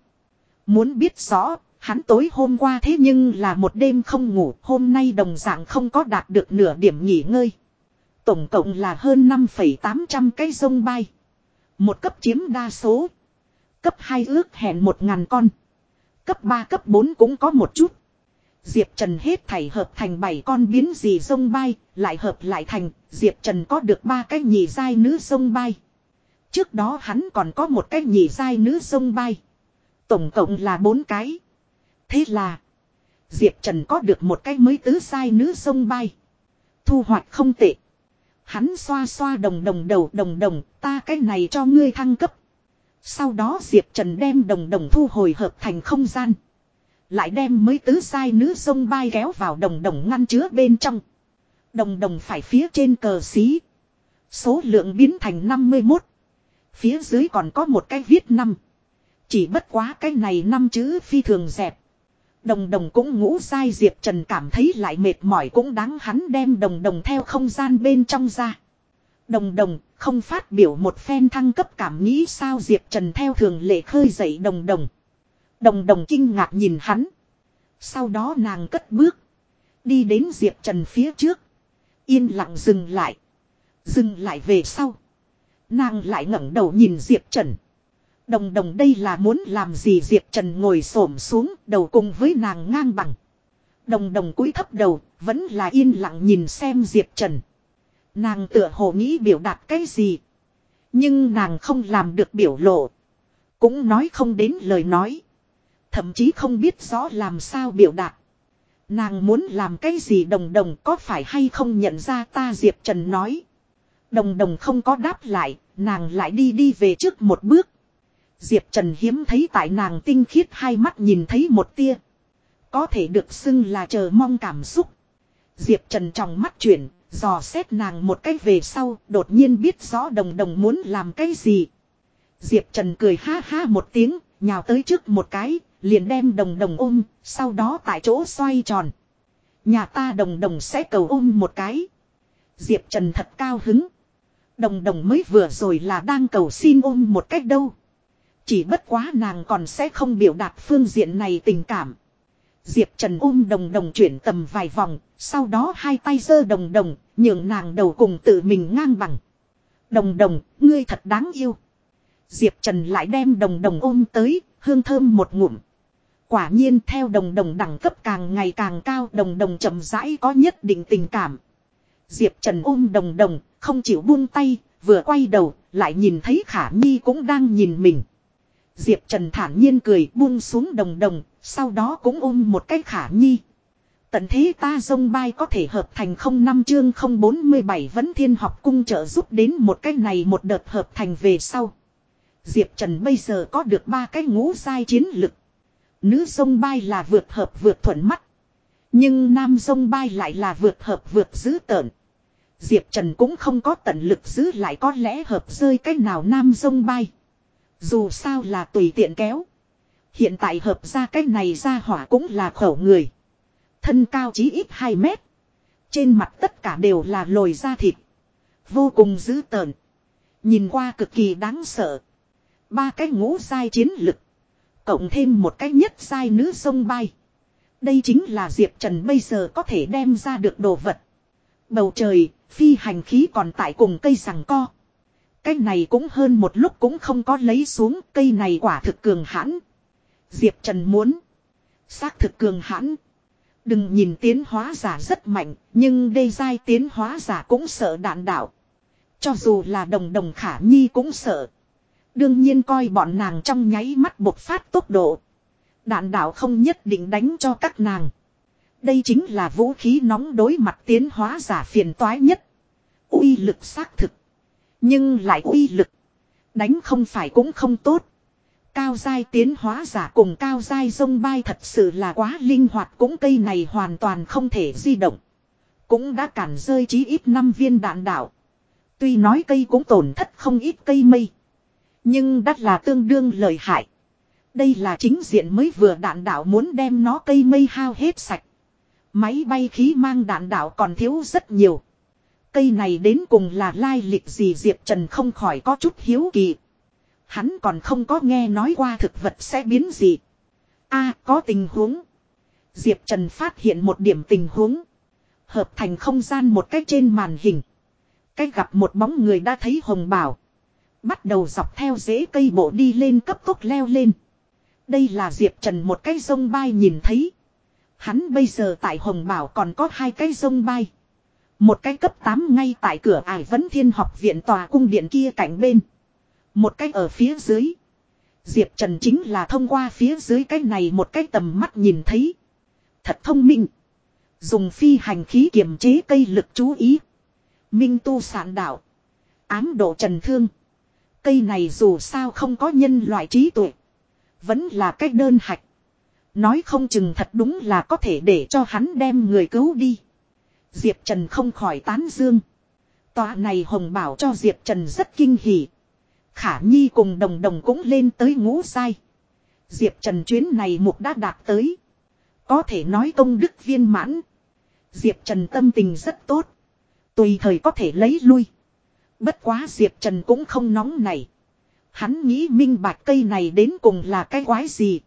Muốn biết rõ, hắn tối hôm qua thế nhưng là một đêm không ngủ, hôm nay đồng dạng không có đạt được nửa điểm nghỉ ngơi. Tổng cộng là hơn 5,800 cái sông bay. Một cấp chiếm đa số. Cấp 2 ước hẹn 1.000 con. Cấp 3 cấp 4 cũng có một chút. Diệp Trần hết thảy hợp thành 7 con biến gì sông bay, lại hợp lại thành, Diệp Trần có được ba cái nhị giai nữ sông bay. Trước đó hắn còn có một cái nhị giai nữ sông bay. Tổng cộng là bốn cái. Thế là, Diệp Trần có được một cái mới tứ sai nữ sông bay. Thu hoạch không tệ. Hắn xoa xoa đồng đồng đầu đồng đồng, ta cái này cho ngươi thăng cấp. Sau đó Diệp Trần đem đồng đồng thu hồi hợp thành không gian. Lại đem mới tứ sai nữ sông bay kéo vào đồng đồng ngăn chứa bên trong. Đồng đồng phải phía trên cờ xí. Số lượng biến thành 51. Phía dưới còn có một cái viết năm. Chỉ bất quá cái này năm chữ phi thường dẹp. Đồng đồng cũng ngủ sai, Diệp Trần cảm thấy lại mệt mỏi cũng đáng hắn đem đồng đồng theo không gian bên trong ra. Đồng đồng, không phát biểu một phen thăng cấp cảm nghĩ sao, Diệp Trần theo thường lệ khơi dậy đồng đồng. Đồng đồng kinh ngạc nhìn hắn. Sau đó nàng cất bước. Đi đến Diệp Trần phía trước. Yên lặng dừng lại. Dừng lại về sau. Nàng lại ngẩng đầu nhìn Diệp Trần. Đồng đồng đây là muốn làm gì Diệp Trần ngồi xổm xuống đầu cùng với nàng ngang bằng. Đồng đồng cúi thấp đầu, vẫn là yên lặng nhìn xem Diệp Trần. Nàng tựa hồ nghĩ biểu đạt cái gì. Nhưng nàng không làm được biểu lộ. Cũng nói không đến lời nói. Thậm chí không biết rõ làm sao biểu đạt. Nàng muốn làm cái gì đồng đồng có phải hay không nhận ra ta Diệp Trần nói. Đồng đồng không có đáp lại, nàng lại đi đi về trước một bước. Diệp Trần hiếm thấy tại nàng tinh khiết hai mắt nhìn thấy một tia. Có thể được xưng là chờ mong cảm xúc. Diệp Trần trong mắt chuyển, dò xét nàng một cách về sau, đột nhiên biết rõ đồng đồng muốn làm cái gì. Diệp Trần cười ha ha một tiếng, nhào tới trước một cái, liền đem đồng đồng ôm, sau đó tại chỗ xoay tròn. Nhà ta đồng đồng sẽ cầu ôm một cái. Diệp Trần thật cao hứng. Đồng đồng mới vừa rồi là đang cầu xin ôm một cách đâu. Chỉ bất quá nàng còn sẽ không biểu đạt phương diện này tình cảm. Diệp Trần ôm đồng đồng chuyển tầm vài vòng, sau đó hai tay giơ đồng đồng, nhường nàng đầu cùng tự mình ngang bằng. Đồng đồng, ngươi thật đáng yêu. Diệp Trần lại đem đồng đồng ôm tới, hương thơm một ngụm. Quả nhiên theo đồng đồng đẳng cấp càng ngày càng cao đồng đồng chậm rãi có nhất định tình cảm. Diệp Trần ôm đồng đồng, không chịu buông tay, vừa quay đầu, lại nhìn thấy Khả Nhi cũng đang nhìn mình. Diệp Trần thản nhiên cười buông xuống đồng đồng, sau đó cũng ôm một cái Khả Nhi. Tận thế ta dông bay có thể hợp thành không năm chương không bốn mươi bảy vẫn thiên học cung trợ giúp đến một cái này một đợt hợp thành về sau. Diệp Trần bây giờ có được ba cái ngũ sai chiến lực. Nữ sông bay là vượt hợp vượt thuận mắt. Nhưng nam sông bay lại là vượt hợp vượt dữ tợn. Diệp Trần cũng không có tận lực giữ lại có lẽ hợp rơi cái nào nam sông bay. Dù sao là tùy tiện kéo. Hiện tại hợp ra cách này ra hỏa cũng là khẩu người. Thân cao chí ít 2 mét. Trên mặt tất cả đều là lồi da thịt. Vô cùng dữ tợn. Nhìn qua cực kỳ đáng sợ. Ba cái ngũ sai chiến lực. Cộng thêm một cái nhất sai nữ sông bay. Đây chính là Diệp Trần bây giờ có thể đem ra được đồ vật. Bầu trời, phi hành khí còn tại cùng cây sằng co. Cái này cũng hơn một lúc cũng không có lấy xuống cây này quả thực cường hãn. Diệp Trần muốn. Xác thực cường hãn. Đừng nhìn tiến hóa giả rất mạnh, nhưng đây giai tiến hóa giả cũng sợ đạn đạo. Cho dù là đồng đồng khả nhi cũng sợ. Đương nhiên coi bọn nàng trong nháy mắt bộc phát tốc độ. Đạn đạo không nhất định đánh cho các nàng. Đây chính là vũ khí nóng đối mặt tiến hóa giả phiền toái nhất. uy lực xác thực. Nhưng lại uy lực. Đánh không phải cũng không tốt. Cao giai tiến hóa giả cùng cao giai dông bay thật sự là quá linh hoạt cũng cây này hoàn toàn không thể di động. Cũng đã cản rơi chí ít 5 viên đạn đạo. Tuy nói cây cũng tổn thất không ít cây mây. Nhưng đắt là tương đương lợi hại. Đây là chính diện mới vừa đạn đạo muốn đem nó cây mây hao hết sạch. Máy bay khí mang đạn đạo còn thiếu rất nhiều. Cây này đến cùng là lai lịch gì Diệp Trần không khỏi có chút hiếu kỳ. Hắn còn không có nghe nói qua thực vật sẽ biến gì. a, có tình huống. Diệp Trần phát hiện một điểm tình huống. Hợp thành không gian một cách trên màn hình. Cách gặp một bóng người đã thấy hồng bảo. Bắt đầu dọc theo rễ cây bộ đi lên cấp tốc leo lên. Đây là Diệp Trần một cái sông bay nhìn thấy. Hắn bây giờ tại Hồng Bảo còn có hai cái sông bay. Một cái cấp 8 ngay tại cửa ải vấn thiên học viện tòa cung điện kia cạnh bên. Một cái ở phía dưới. Diệp Trần chính là thông qua phía dưới cái này một cái tầm mắt nhìn thấy. Thật thông minh. Dùng phi hành khí kiềm chế cây lực chú ý. Minh tu sản đạo. Ám độ trần thương. Cây này dù sao không có nhân loại trí tuệ. Vẫn là cách đơn hạch. Nói không chừng thật đúng là có thể để cho hắn đem người cứu đi. Diệp Trần không khỏi tán dương. Tòa này hồng bảo cho Diệp Trần rất kinh hỉ. Khả Nhi cùng đồng đồng cũng lên tới ngũ sai. Diệp Trần chuyến này mục đã đạt tới. Có thể nói công đức viên mãn. Diệp Trần tâm tình rất tốt. Tùy thời có thể lấy lui. Bất quá Diệp Trần cũng không nóng này. Hắn nghĩ minh bạch cây này đến cùng là cái quái gì.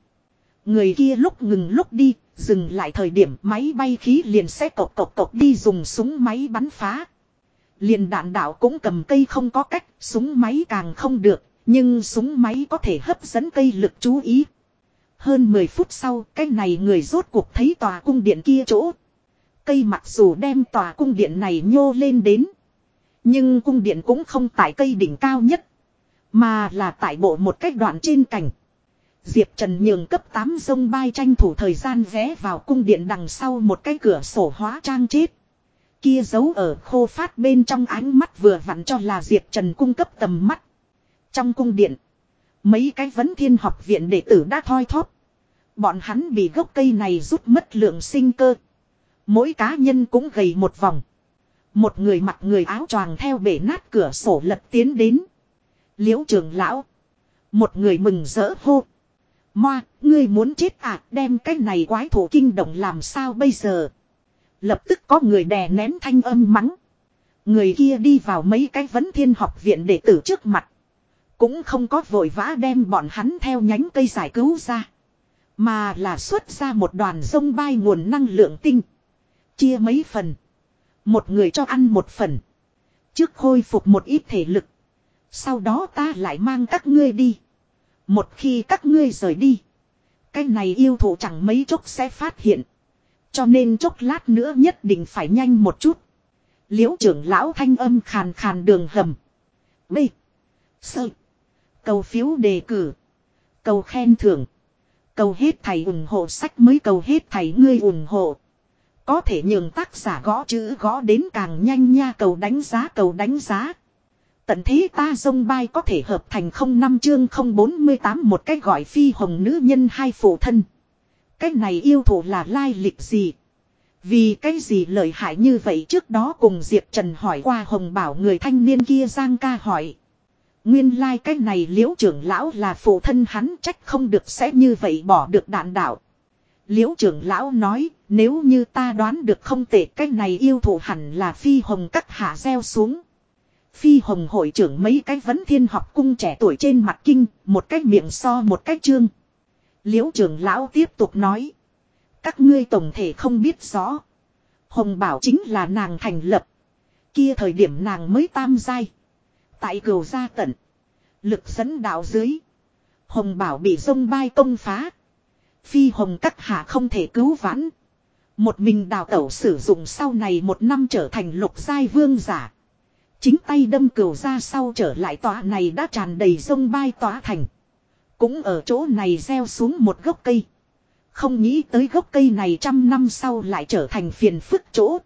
Người kia lúc ngừng lúc đi, dừng lại thời điểm máy bay khí liền sẽ cộc cộc cộc đi dùng súng máy bắn phá. Liền đạn đạo cũng cầm cây không có cách, súng máy càng không được, nhưng súng máy có thể hấp dẫn cây lực chú ý. Hơn 10 phút sau, cái này người rốt cuộc thấy tòa cung điện kia chỗ. Cây mặc dù đem tòa cung điện này nhô lên đến. Nhưng cung điện cũng không tại cây đỉnh cao nhất. Mà là tại bộ một cách đoạn trên cảnh. Diệp Trần nhường cấp 8 sông bay tranh thủ thời gian ghé vào cung điện đằng sau một cái cửa sổ hóa trang chết. Kia giấu ở khô phát bên trong ánh mắt vừa vặn cho là Diệp Trần cung cấp tầm mắt. Trong cung điện, mấy cái vấn thiên học viện đệ tử đã thoi thóp. Bọn hắn bị gốc cây này rút mất lượng sinh cơ. Mỗi cá nhân cũng gầy một vòng. Một người mặc người áo choàng theo bể nát cửa sổ lật tiến đến. Liễu trường lão. Một người mừng rỡ hô. Moa, ngươi muốn chết à, đem cái này quái thủ kinh động làm sao bây giờ? Lập tức có người đè nén thanh âm mắng. Người kia đi vào mấy cái vấn thiên học viện đệ tử trước mặt. Cũng không có vội vã đem bọn hắn theo nhánh cây giải cứu ra. Mà là xuất ra một đoàn sông bay nguồn năng lượng tinh. Chia mấy phần. Một người cho ăn một phần. Trước khôi phục một ít thể lực. Sau đó ta lại mang các ngươi đi. Một khi các ngươi rời đi. Cái này yêu thụ chẳng mấy chốc sẽ phát hiện. Cho nên chốc lát nữa nhất định phải nhanh một chút. Liễu trưởng lão thanh âm khàn khàn đường hầm. B. Sơ. Cầu phiếu đề cử. Cầu khen thưởng. Cầu hết thầy ủng hộ sách mới cầu hết thầy ngươi ủng hộ. Có thể nhường tác giả gõ chữ gõ đến càng nhanh nha, cầu đánh giá, cầu đánh giá. Tận thế ta dông bay có thể hợp thành không năm chương không bốn mươi tám một cách gọi phi hồng nữ nhân hai phụ thân. Cái này yêu thủ là lai lịch gì? Vì cái gì lợi hại như vậy trước đó cùng Diệp Trần hỏi qua hồng bảo người thanh niên kia Giang ca hỏi. Nguyên lai like cái này liễu trưởng lão là phụ thân hắn, trách không được sẽ như vậy bỏ được đạn đạo. Liễu trưởng lão nói, nếu như ta đoán được không tệ, cái này yêu thủ hẳn là phi hồng cắt hạ gieo xuống. Phi hồng hội trưởng mấy cái vấn thiên học cung trẻ tuổi trên mặt kinh, một cái miệng so một cái chương. Liễu trưởng lão tiếp tục nói. Các ngươi tổng thể không biết rõ. Hồng bảo chính là nàng thành lập. Kia thời điểm nàng mới tam giai. Tại cửu gia tận. Lực dẫn đạo dưới. Hồng bảo bị sông bay công phá. Phi hồng cắt hạ không thể cứu vãn. Một mình đào tẩu sử dụng sau này một năm trở thành lục giai vương giả. Chính tay đâm cửu ra sau trở lại tòa này đã tràn đầy sông bay tòa thành. Cũng ở chỗ này gieo xuống một gốc cây. Không nghĩ tới gốc cây này trăm năm sau lại trở thành phiền phức chỗ.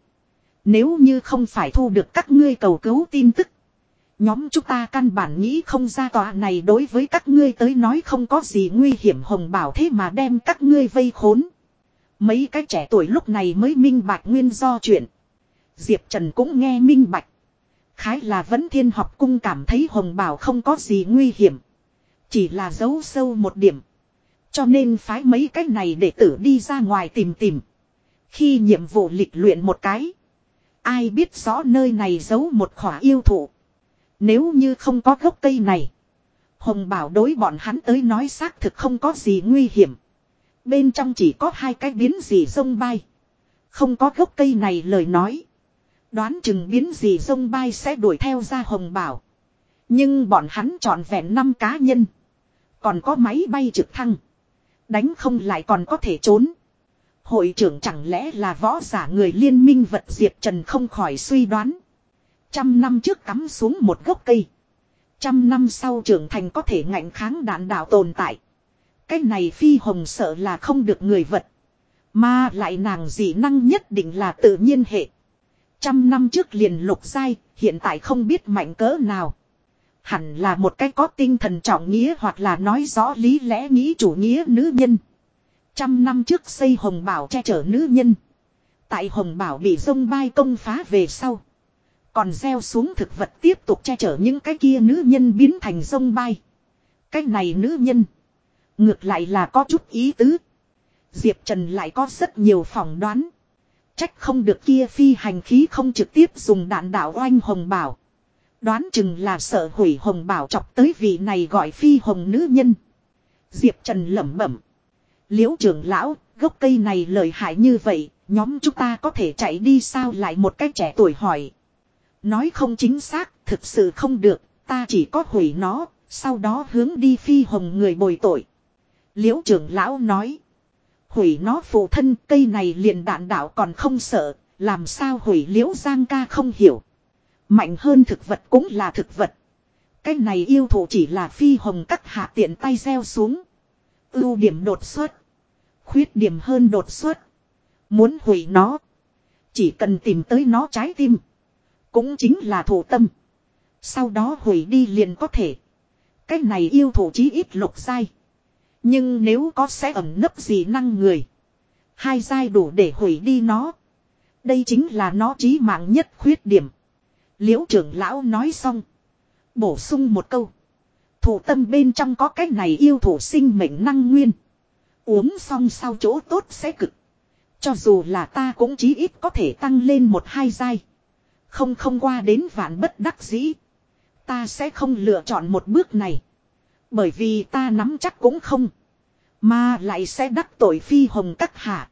Nếu như không phải thu được các ngươi cầu cứu tin tức. Nhóm chúng ta căn bản nghĩ không ra tòa này đối với các ngươi tới nói không có gì nguy hiểm hồng bảo thế mà đem các ngươi vây khốn. Mấy cái trẻ tuổi lúc này mới minh bạch nguyên do chuyện. Diệp Trần cũng nghe minh bạch. Khái là vẫn thiên học cung cảm thấy hồng bảo không có gì nguy hiểm. Chỉ là giấu sâu một điểm. Cho nên phái mấy cái này để tử đi ra ngoài tìm tìm. Khi nhiệm vụ lịch luyện một cái. Ai biết rõ nơi này giấu một khỏa yêu thụ. Nếu như không có gốc cây này. Hồng bảo đối bọn hắn tới nói xác thực không có gì nguy hiểm. Bên trong chỉ có hai cái biến gì sông bay. Không có gốc cây này lời nói. Đoán chừng biến gì sông bay sẽ đuổi theo ra hồng bảo. Nhưng bọn hắn chọn vẹn năm cá nhân. Còn có máy bay trực thăng. Đánh không lại còn có thể trốn. Hội trưởng chẳng lẽ là võ giả người liên minh vật Diệp Trần không khỏi suy đoán. Trăm năm trước cắm xuống một gốc cây. Trăm năm sau trưởng thành có thể ngạnh kháng đạn đạo tồn tại. Cái này phi hồng sợ là không được người vật. Mà lại nàng dị năng nhất định là tự nhiên hệ. Trăm năm trước liền lục giai, hiện tại không biết mạnh cỡ nào. Hẳn là một cái có tinh thần trọng nghĩa hoặc là nói rõ lý lẽ nghĩ chủ nghĩa nữ nhân. Trăm năm trước xây hồng bảo che chở nữ nhân. Tại hồng bảo bị sông bay công phá về sau. Còn gieo xuống thực vật tiếp tục che chở những cái kia nữ nhân biến thành sông bay. Cái này nữ nhân. Ngược lại là có chút ý tứ. Diệp Trần lại có rất nhiều phỏng đoán. Trách không được kia phi hành khí không trực tiếp dùng đạn đạo oanh hồng bảo. Đoán chừng là sợ hủy hồng bảo chọc tới vị này gọi phi hồng nữ nhân. Diệp Trần lẩm bẩm. Liễu trưởng lão, gốc cây này lợi hại như vậy, nhóm chúng ta có thể chạy đi sao lại một cách trẻ tuổi hỏi. Nói không chính xác, thực sự không được, ta chỉ có hủy nó, sau đó hướng đi phi hồng người bồi tội. Liễu trưởng lão nói. Hủy nó phụ thân cây này liền đạn đạo còn không sợ, làm sao hủy liễu giang ca không hiểu. Mạnh hơn thực vật cũng là thực vật. Cái này yêu thụ chỉ là phi hồng cắt hạ tiện tay gieo xuống. Ưu điểm đột xuất. Khuyết điểm hơn đột xuất. Muốn hủy nó. Chỉ cần tìm tới nó trái tim. Cũng chính là thủ tâm. Sau đó hủy đi liền có thể. Cái này yêu thủ chí ít lục sai. Nhưng nếu có sẽ ẩn nấp gì năng người. Hai giai đủ để hủy đi nó. Đây chính là nó trí mạng nhất khuyết điểm. Liễu trưởng lão nói xong. Bổ sung một câu. Thủ tâm bên trong có cái này yêu thủ sinh mệnh năng nguyên. Uống xong sau chỗ tốt sẽ cực. Cho dù là ta cũng chí ít có thể tăng lên một hai giai. Không không qua đến vạn bất đắc dĩ. Ta sẽ không lựa chọn một bước này. Bởi vì ta nắm chắc cũng không. Mà lại sẽ đắc tội phi hồng các hạ.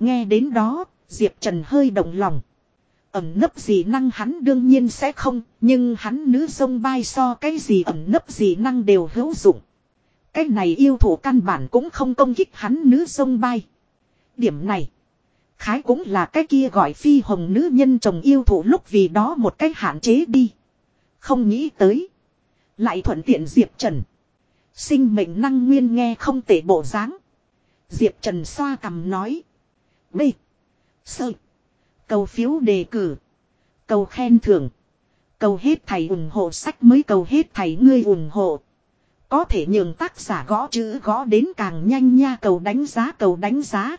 Nghe đến đó, Diệp Trần hơi động lòng. Ẩm nấp gì năng hắn đương nhiên sẽ không, nhưng hắn nữ sông bay so cái gì ẩm nấp gì năng đều hữu dụng. Cái này yêu thủ căn bản cũng không công kích hắn nữ sông bay. Điểm này. Khái cũng là cái kia gọi phi hồng nữ nhân chồng yêu thủ lúc vì đó một cách hạn chế đi. Không nghĩ tới. Lại thuận tiện Diệp Trần. Sinh mệnh năng nguyên nghe không tệ bộ dáng. Diệp Trần xoa cầm nói. B. Sơ. Cầu phiếu đề cử. Cầu khen thưởng. Cầu hết thầy ủng hộ sách mới cầu hết thầy ngươi ủng hộ. Có thể nhường tác giả gõ chữ gõ đến càng nhanh nha, cầu đánh giá, cầu đánh giá.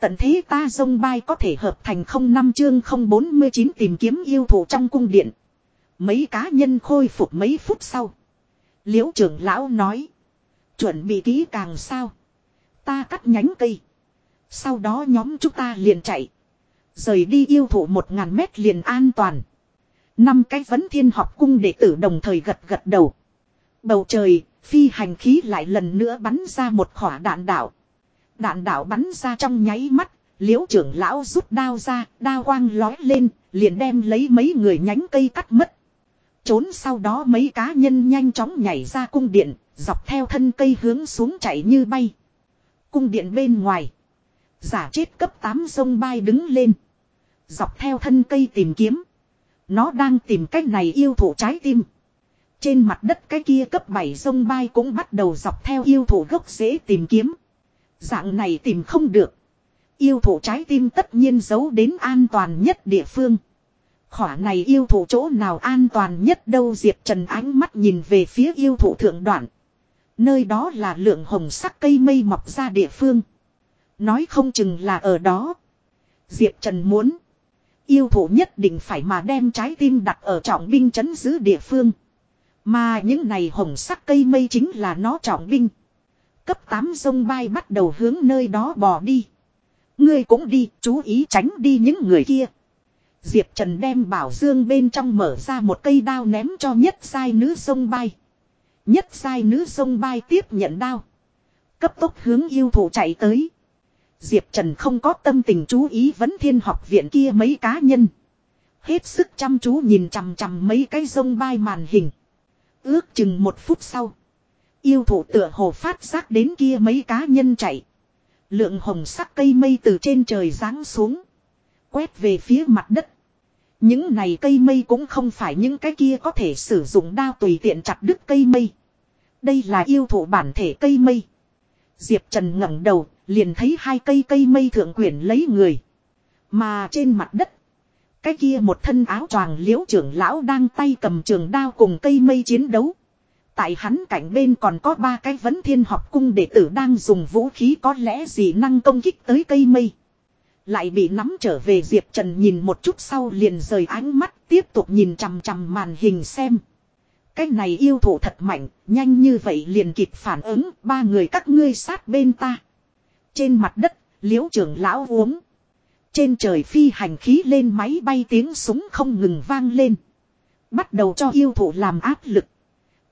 Tận thế ta dông bay có thể hợp thành không năm chương không bốn mươi chín tìm kiếm yêu thủ trong cung điện. Mấy cá nhân khôi phục mấy phút sau. Liễu trưởng lão nói. Chuẩn bị kỹ càng sao. Ta cắt nhánh cây. Sau đó nhóm chúng ta liền chạy. Rời đi yêu thủ một ngàn mét liền an toàn. Năm cái vấn thiên học cung đệ tử đồng thời gật gật đầu. Bầu trời, phi hành khí lại lần nữa bắn ra một khỏa đạn đảo. Đạn đảo bắn ra trong nháy mắt, liễu trưởng lão rút đao ra, đao quang lói lên, liền đem lấy mấy người nhánh cây cắt mất. Trốn sau đó mấy cá nhân nhanh chóng nhảy ra cung điện, dọc theo thân cây hướng xuống chạy như bay. Cung điện bên ngoài. Giả chết cấp 8 sông bay đứng lên. Dọc theo thân cây tìm kiếm. Nó đang tìm cách này yêu thủ trái tim. Trên mặt đất cái kia cấp 7 sông bay cũng bắt đầu dọc theo yêu thủ gốc dễ tìm kiếm. Dạng này tìm không được. Yêu thủ trái tim tất nhiên giấu đến an toàn nhất địa phương. Khỏa này yêu thủ chỗ nào an toàn nhất đâu Diệp Trần ánh mắt nhìn về phía yêu thủ thượng đoạn. Nơi đó là lượng hồng sắc cây mây mọc ra địa phương. Nói không chừng là ở đó. Diệp Trần muốn. Yêu thủ nhất định phải mà đem trái tim đặt ở trọng binh chấn giữ địa phương. Mà những này hồng sắc cây mây chính là nó trọng binh. Cấp 8 sông bay bắt đầu hướng nơi đó bò đi. Ngươi cũng đi, chú ý tránh đi những người kia. Diệp Trần đem bảo dương bên trong mở ra một cây đao ném cho nhất sai nữ sông bay. Nhất sai nữ sông bay tiếp nhận đao. Cấp tốc hướng yêu thủ chạy tới. Diệp Trần không có tâm tình chú ý vấn thiên học viện kia mấy cá nhân. Hết sức chăm chú nhìn chằm chằm mấy cái sông bay màn hình. Ước chừng một phút sau. Yêu thủ tựa hồ phát giác đến kia mấy cá nhân chạy. Lượng hồng sắc cây mây từ trên trời giáng xuống. Quét về phía mặt đất. Những này cây mây cũng không phải những cái kia có thể sử dụng đao tùy tiện chặt đứt cây mây. Đây là yêu thủ bản thể cây mây. Diệp Trần ngẩng đầu, liền thấy hai cây cây mây thượng quyển lấy người. Mà trên mặt đất, cái kia một thân áo choàng liễu trưởng lão đang tay cầm trường đao cùng cây mây chiến đấu. Tại hắn cạnh bên còn có ba cái vấn thiên học cung đệ tử đang dùng vũ khí có lẽ gì năng công kích tới cây mây. Lại bị nắm trở về Diệp Trần nhìn một chút sau liền rời ánh mắt tiếp tục nhìn chằm chằm màn hình xem. Cái này yêu thủ thật mạnh, nhanh như vậy liền kịp phản ứng, ba người các ngươi sát bên ta. Trên mặt đất, liễu trưởng lão uống. Trên trời phi hành khí lên máy bay tiếng súng không ngừng vang lên. Bắt đầu cho yêu thủ làm áp lực.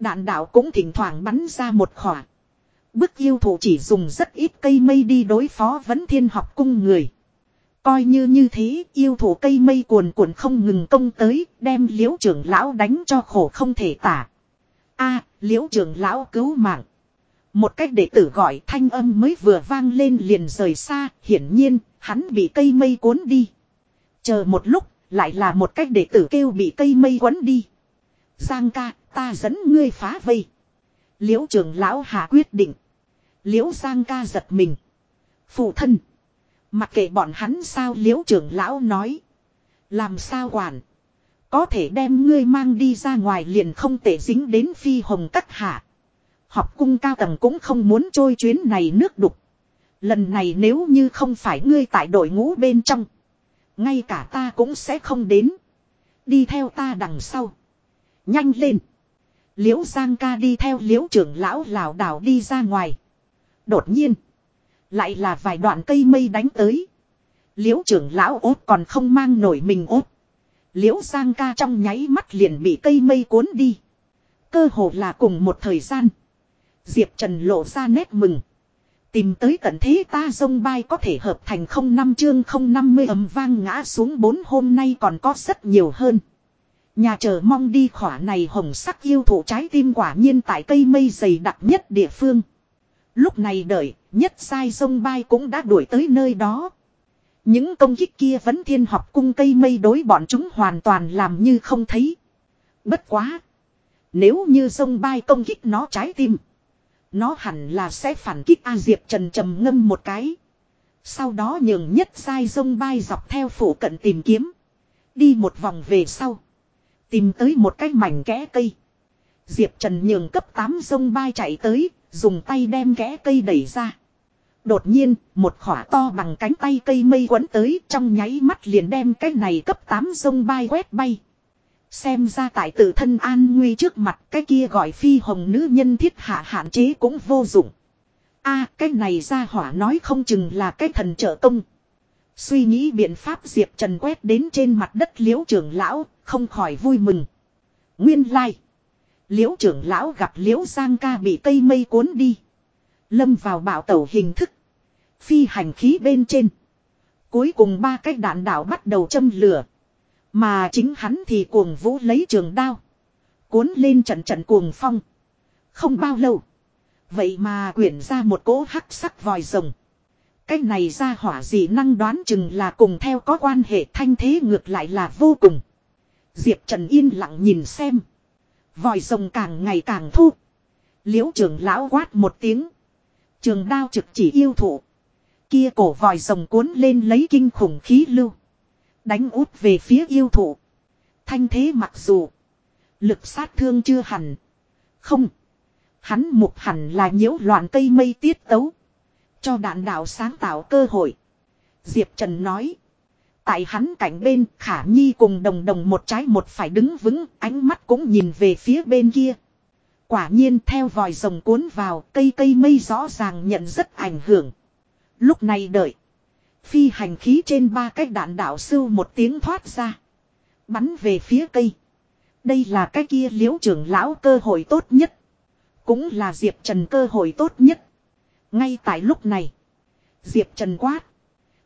Đạn đạo cũng thỉnh thoảng bắn ra một khỏa. Bức yêu thủ chỉ dùng rất ít cây mây đi đối phó vấn thiên học cung người. Coi như như thế, yêu thủ cây mây cuồn cuộn không ngừng công tới, đem liễu trưởng lão đánh cho khổ không thể tả. a liễu trưởng lão cứu mạng. Một cách đệ tử gọi thanh âm mới vừa vang lên liền rời xa, hiển nhiên, hắn bị cây mây cuốn đi. Chờ một lúc, lại là một cách đệ tử kêu bị cây mây quấn đi. Giang ca, ta dẫn ngươi phá vây. Liễu trưởng lão hạ quyết định. Liễu Giang ca giật mình. Phụ thân. Mặc kệ bọn hắn sao liễu trưởng lão nói. Làm sao quản. Có thể đem ngươi mang đi ra ngoài liền không thể dính đến phi hồng cắt hạ. Học cung cao tầng cũng không muốn trôi chuyến này nước đục. Lần này nếu như không phải ngươi tại đội ngũ bên trong. Ngay cả ta cũng sẽ không đến. Đi theo ta đằng sau. Nhanh lên. Liễu Giang ca đi theo liễu trưởng lão lảo đảo đi ra ngoài. Đột nhiên. Lại là vài đoạn cây mây đánh tới. Liễu trưởng lão ốt còn không mang nổi mình ốt. Liễu Giang ca trong nháy mắt liền bị cây mây cuốn đi. Cơ hồ là cùng một thời gian. Diệp Trần lộ ra nét mừng. Tìm tới tận thế ta dông bay có thể hợp thành không năm chương không năm mươi ấm vang ngã xuống bốn hôm nay còn có rất nhiều hơn. Nhà chờ mong đi khỏa này hồng sắc yêu thụ trái tim quả nhiên tại cây mây dày đặc nhất địa phương. Lúc này đợi, nhất sai sông bay cũng đã đuổi tới nơi đó. Những công kích kia vẫn thiên học cung cây mây đối bọn chúng hoàn toàn làm như không thấy. Bất quá. Nếu như sông bay công kích nó trái tim. Nó hẳn là sẽ phản kích A Diệp Trần trầm ngâm một cái. Sau đó nhường nhất sai sông bay dọc theo phủ cận tìm kiếm. Đi một vòng về sau. Tìm tới một cái mảnh kẽ cây. Diệp Trần nhường cấp 8 sông bay chạy tới, dùng tay đem kẽ cây đẩy ra. Đột nhiên, một khỏa to bằng cánh tay cây mây quấn tới trong nháy mắt liền đem cái này cấp 8 sông bay quét bay. Xem ra tại tự thân an nguy trước mặt cái kia gọi phi hồng nữ nhân thiết hạ hạn chế cũng vô dụng. a cái này ra hỏa nói không chừng là cái thần trợ công. Suy nghĩ biện pháp Diệp Trần quét đến trên mặt đất liễu trưởng lão, không khỏi vui mừng. Nguyên lai. Liễu trưởng lão gặp liễu giang ca bị cây mây cuốn đi. Lâm vào bảo tẩu hình thức. Phi hành khí bên trên. Cuối cùng ba cái đạn đạo bắt đầu châm lửa. Mà chính hắn thì cuồng vũ lấy trường đao. Cuốn lên trận trận cuồng phong. Không bao lâu. Vậy mà quyển ra một cỗ hắc sắc vòi rồng. Cái này ra hỏa gì năng đoán chừng là cùng theo có quan hệ thanh thế ngược lại là vô cùng. Diệp Trần yên lặng nhìn xem. Vòi rồng càng ngày càng thu. Liễu trưởng lão quát một tiếng. Trường đao trực chỉ yêu thụ. Kia cổ vòi rồng cuốn lên lấy kinh khủng khí lưu. Đánh út về phía yêu thụ. Thanh thế mặc dù. Lực sát thương chưa hẳn. Không. Hắn mục hẳn là nhiễu loạn cây mây tiết tấu. Cho đạn đạo sáng tạo cơ hội. Diệp Trần nói. Tại hắn cạnh bên, khả nhi cùng đồng đồng một trái một phải đứng vững. Ánh mắt cũng nhìn về phía bên kia. Quả nhiên theo vòi rồng cuốn vào, cây cây mây rõ ràng nhận rất ảnh hưởng. Lúc này đợi. Phi hành khí trên ba cái đạn đạo sưu một tiếng thoát ra. Bắn về phía cây. Đây là cái kia liễu trưởng lão cơ hội tốt nhất. Cũng là Diệp Trần cơ hội tốt nhất. Ngay tại lúc này. Diệp Trần quát.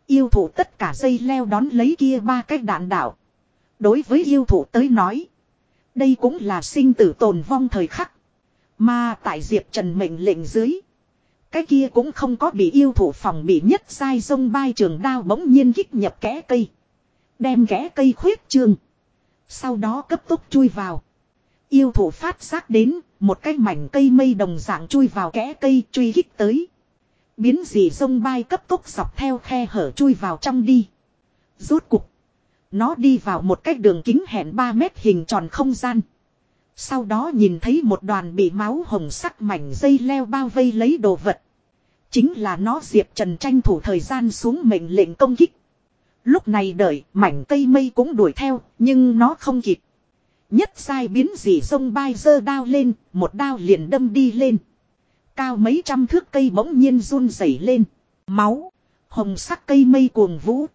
Yêu thủ tất cả dây leo đón lấy kia ba cái đạn đạo. Đối với yêu thủ tới nói. Đây cũng là sinh tử tồn vong thời khắc. Mà tại Diệp Trần mệnh lệnh dưới. Cái kia cũng không có bị yêu thủ phòng bị nhất sai sông bay trường đao bỗng nhiên kích nhập kẽ cây. Đem kẽ cây khuyết trường. Sau đó cấp tốc chui vào. Yêu thủ phát giác đến, một cái mảnh cây mây đồng dạng chui vào kẽ cây truy kích tới. Biến dị sông bay cấp tốc dọc theo khe hở chui vào trong đi. Rốt cục. Nó đi vào một cái đường kính hẹn 3 mét hình tròn không gian. Sau đó nhìn thấy một đoàn bị máu hồng sắc mảnh dây leo bao vây lấy đồ vật. Chính là nó Diệp Trần tranh thủ thời gian xuống mệnh lệnh công kích. Lúc này đợi mảnh cây mây cũng đuổi theo nhưng nó không kịp. Nhất sai biến dị sông bay dơ đao lên, một đao liền đâm đi lên. Cao mấy trăm thước cây bỗng nhiên run rẩy lên. Máu, hồng sắc cây mây cuồng vũ.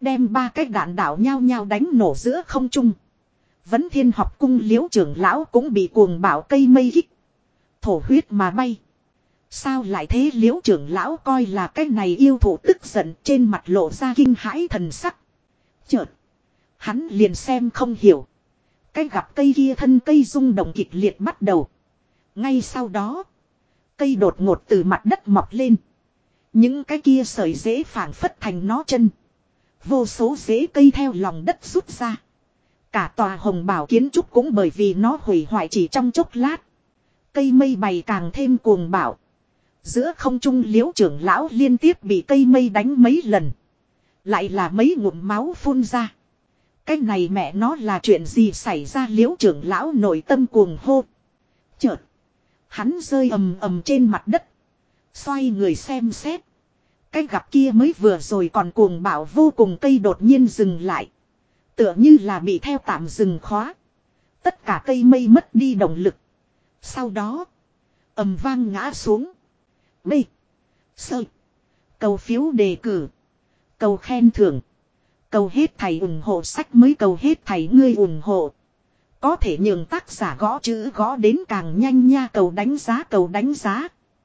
Đem ba cái đạn đảo nhau nhau đánh nổ giữa không trung. Vấn thiên học cung liễu trưởng lão cũng bị cuồng bảo cây mây hích. Thổ huyết mà bay. Sao lại thế liễu trưởng lão coi là cái này yêu thụ tức giận trên mặt lộ ra kinh hãi thần sắc. Chợt. Hắn liền xem không hiểu. Cái gặp cây kia thân cây rung động kịch liệt bắt đầu. Ngay sau đó. Cây đột ngột từ mặt đất mọc lên. Những cái kia sợi dễ phản phất thành nó chân. Vô số dễ cây theo lòng đất rút ra. Cả tòa hồng bảo kiến trúc cũng bởi vì nó hủy hoại chỉ trong chốc lát. Cây mây bày càng thêm cuồng bảo. Giữa không trung liễu trưởng lão liên tiếp bị cây mây đánh mấy lần. Lại là mấy ngụm máu phun ra. Cái này mẹ nó là chuyện gì xảy ra liễu trưởng lão nội tâm cuồng hô. Chợt. Hắn rơi ầm ầm trên mặt đất. Xoay người xem xét. Cái gặp kia mới vừa rồi còn cuồng bảo vô cùng cây đột nhiên dừng lại. Tựa như là bị theo tạm dừng khóa. Tất cả cây mây mất đi động lực. Sau đó. ầm vang ngã xuống. B. Sơ. Cầu phiếu đề cử. Cầu khen thưởng. Cầu hết thầy ủng hộ sách mới cầu hết thầy ngươi ủng hộ. Có thể nhường tác giả gõ chữ gõ đến càng nhanh nha, cầu đánh giá, cầu đánh giá.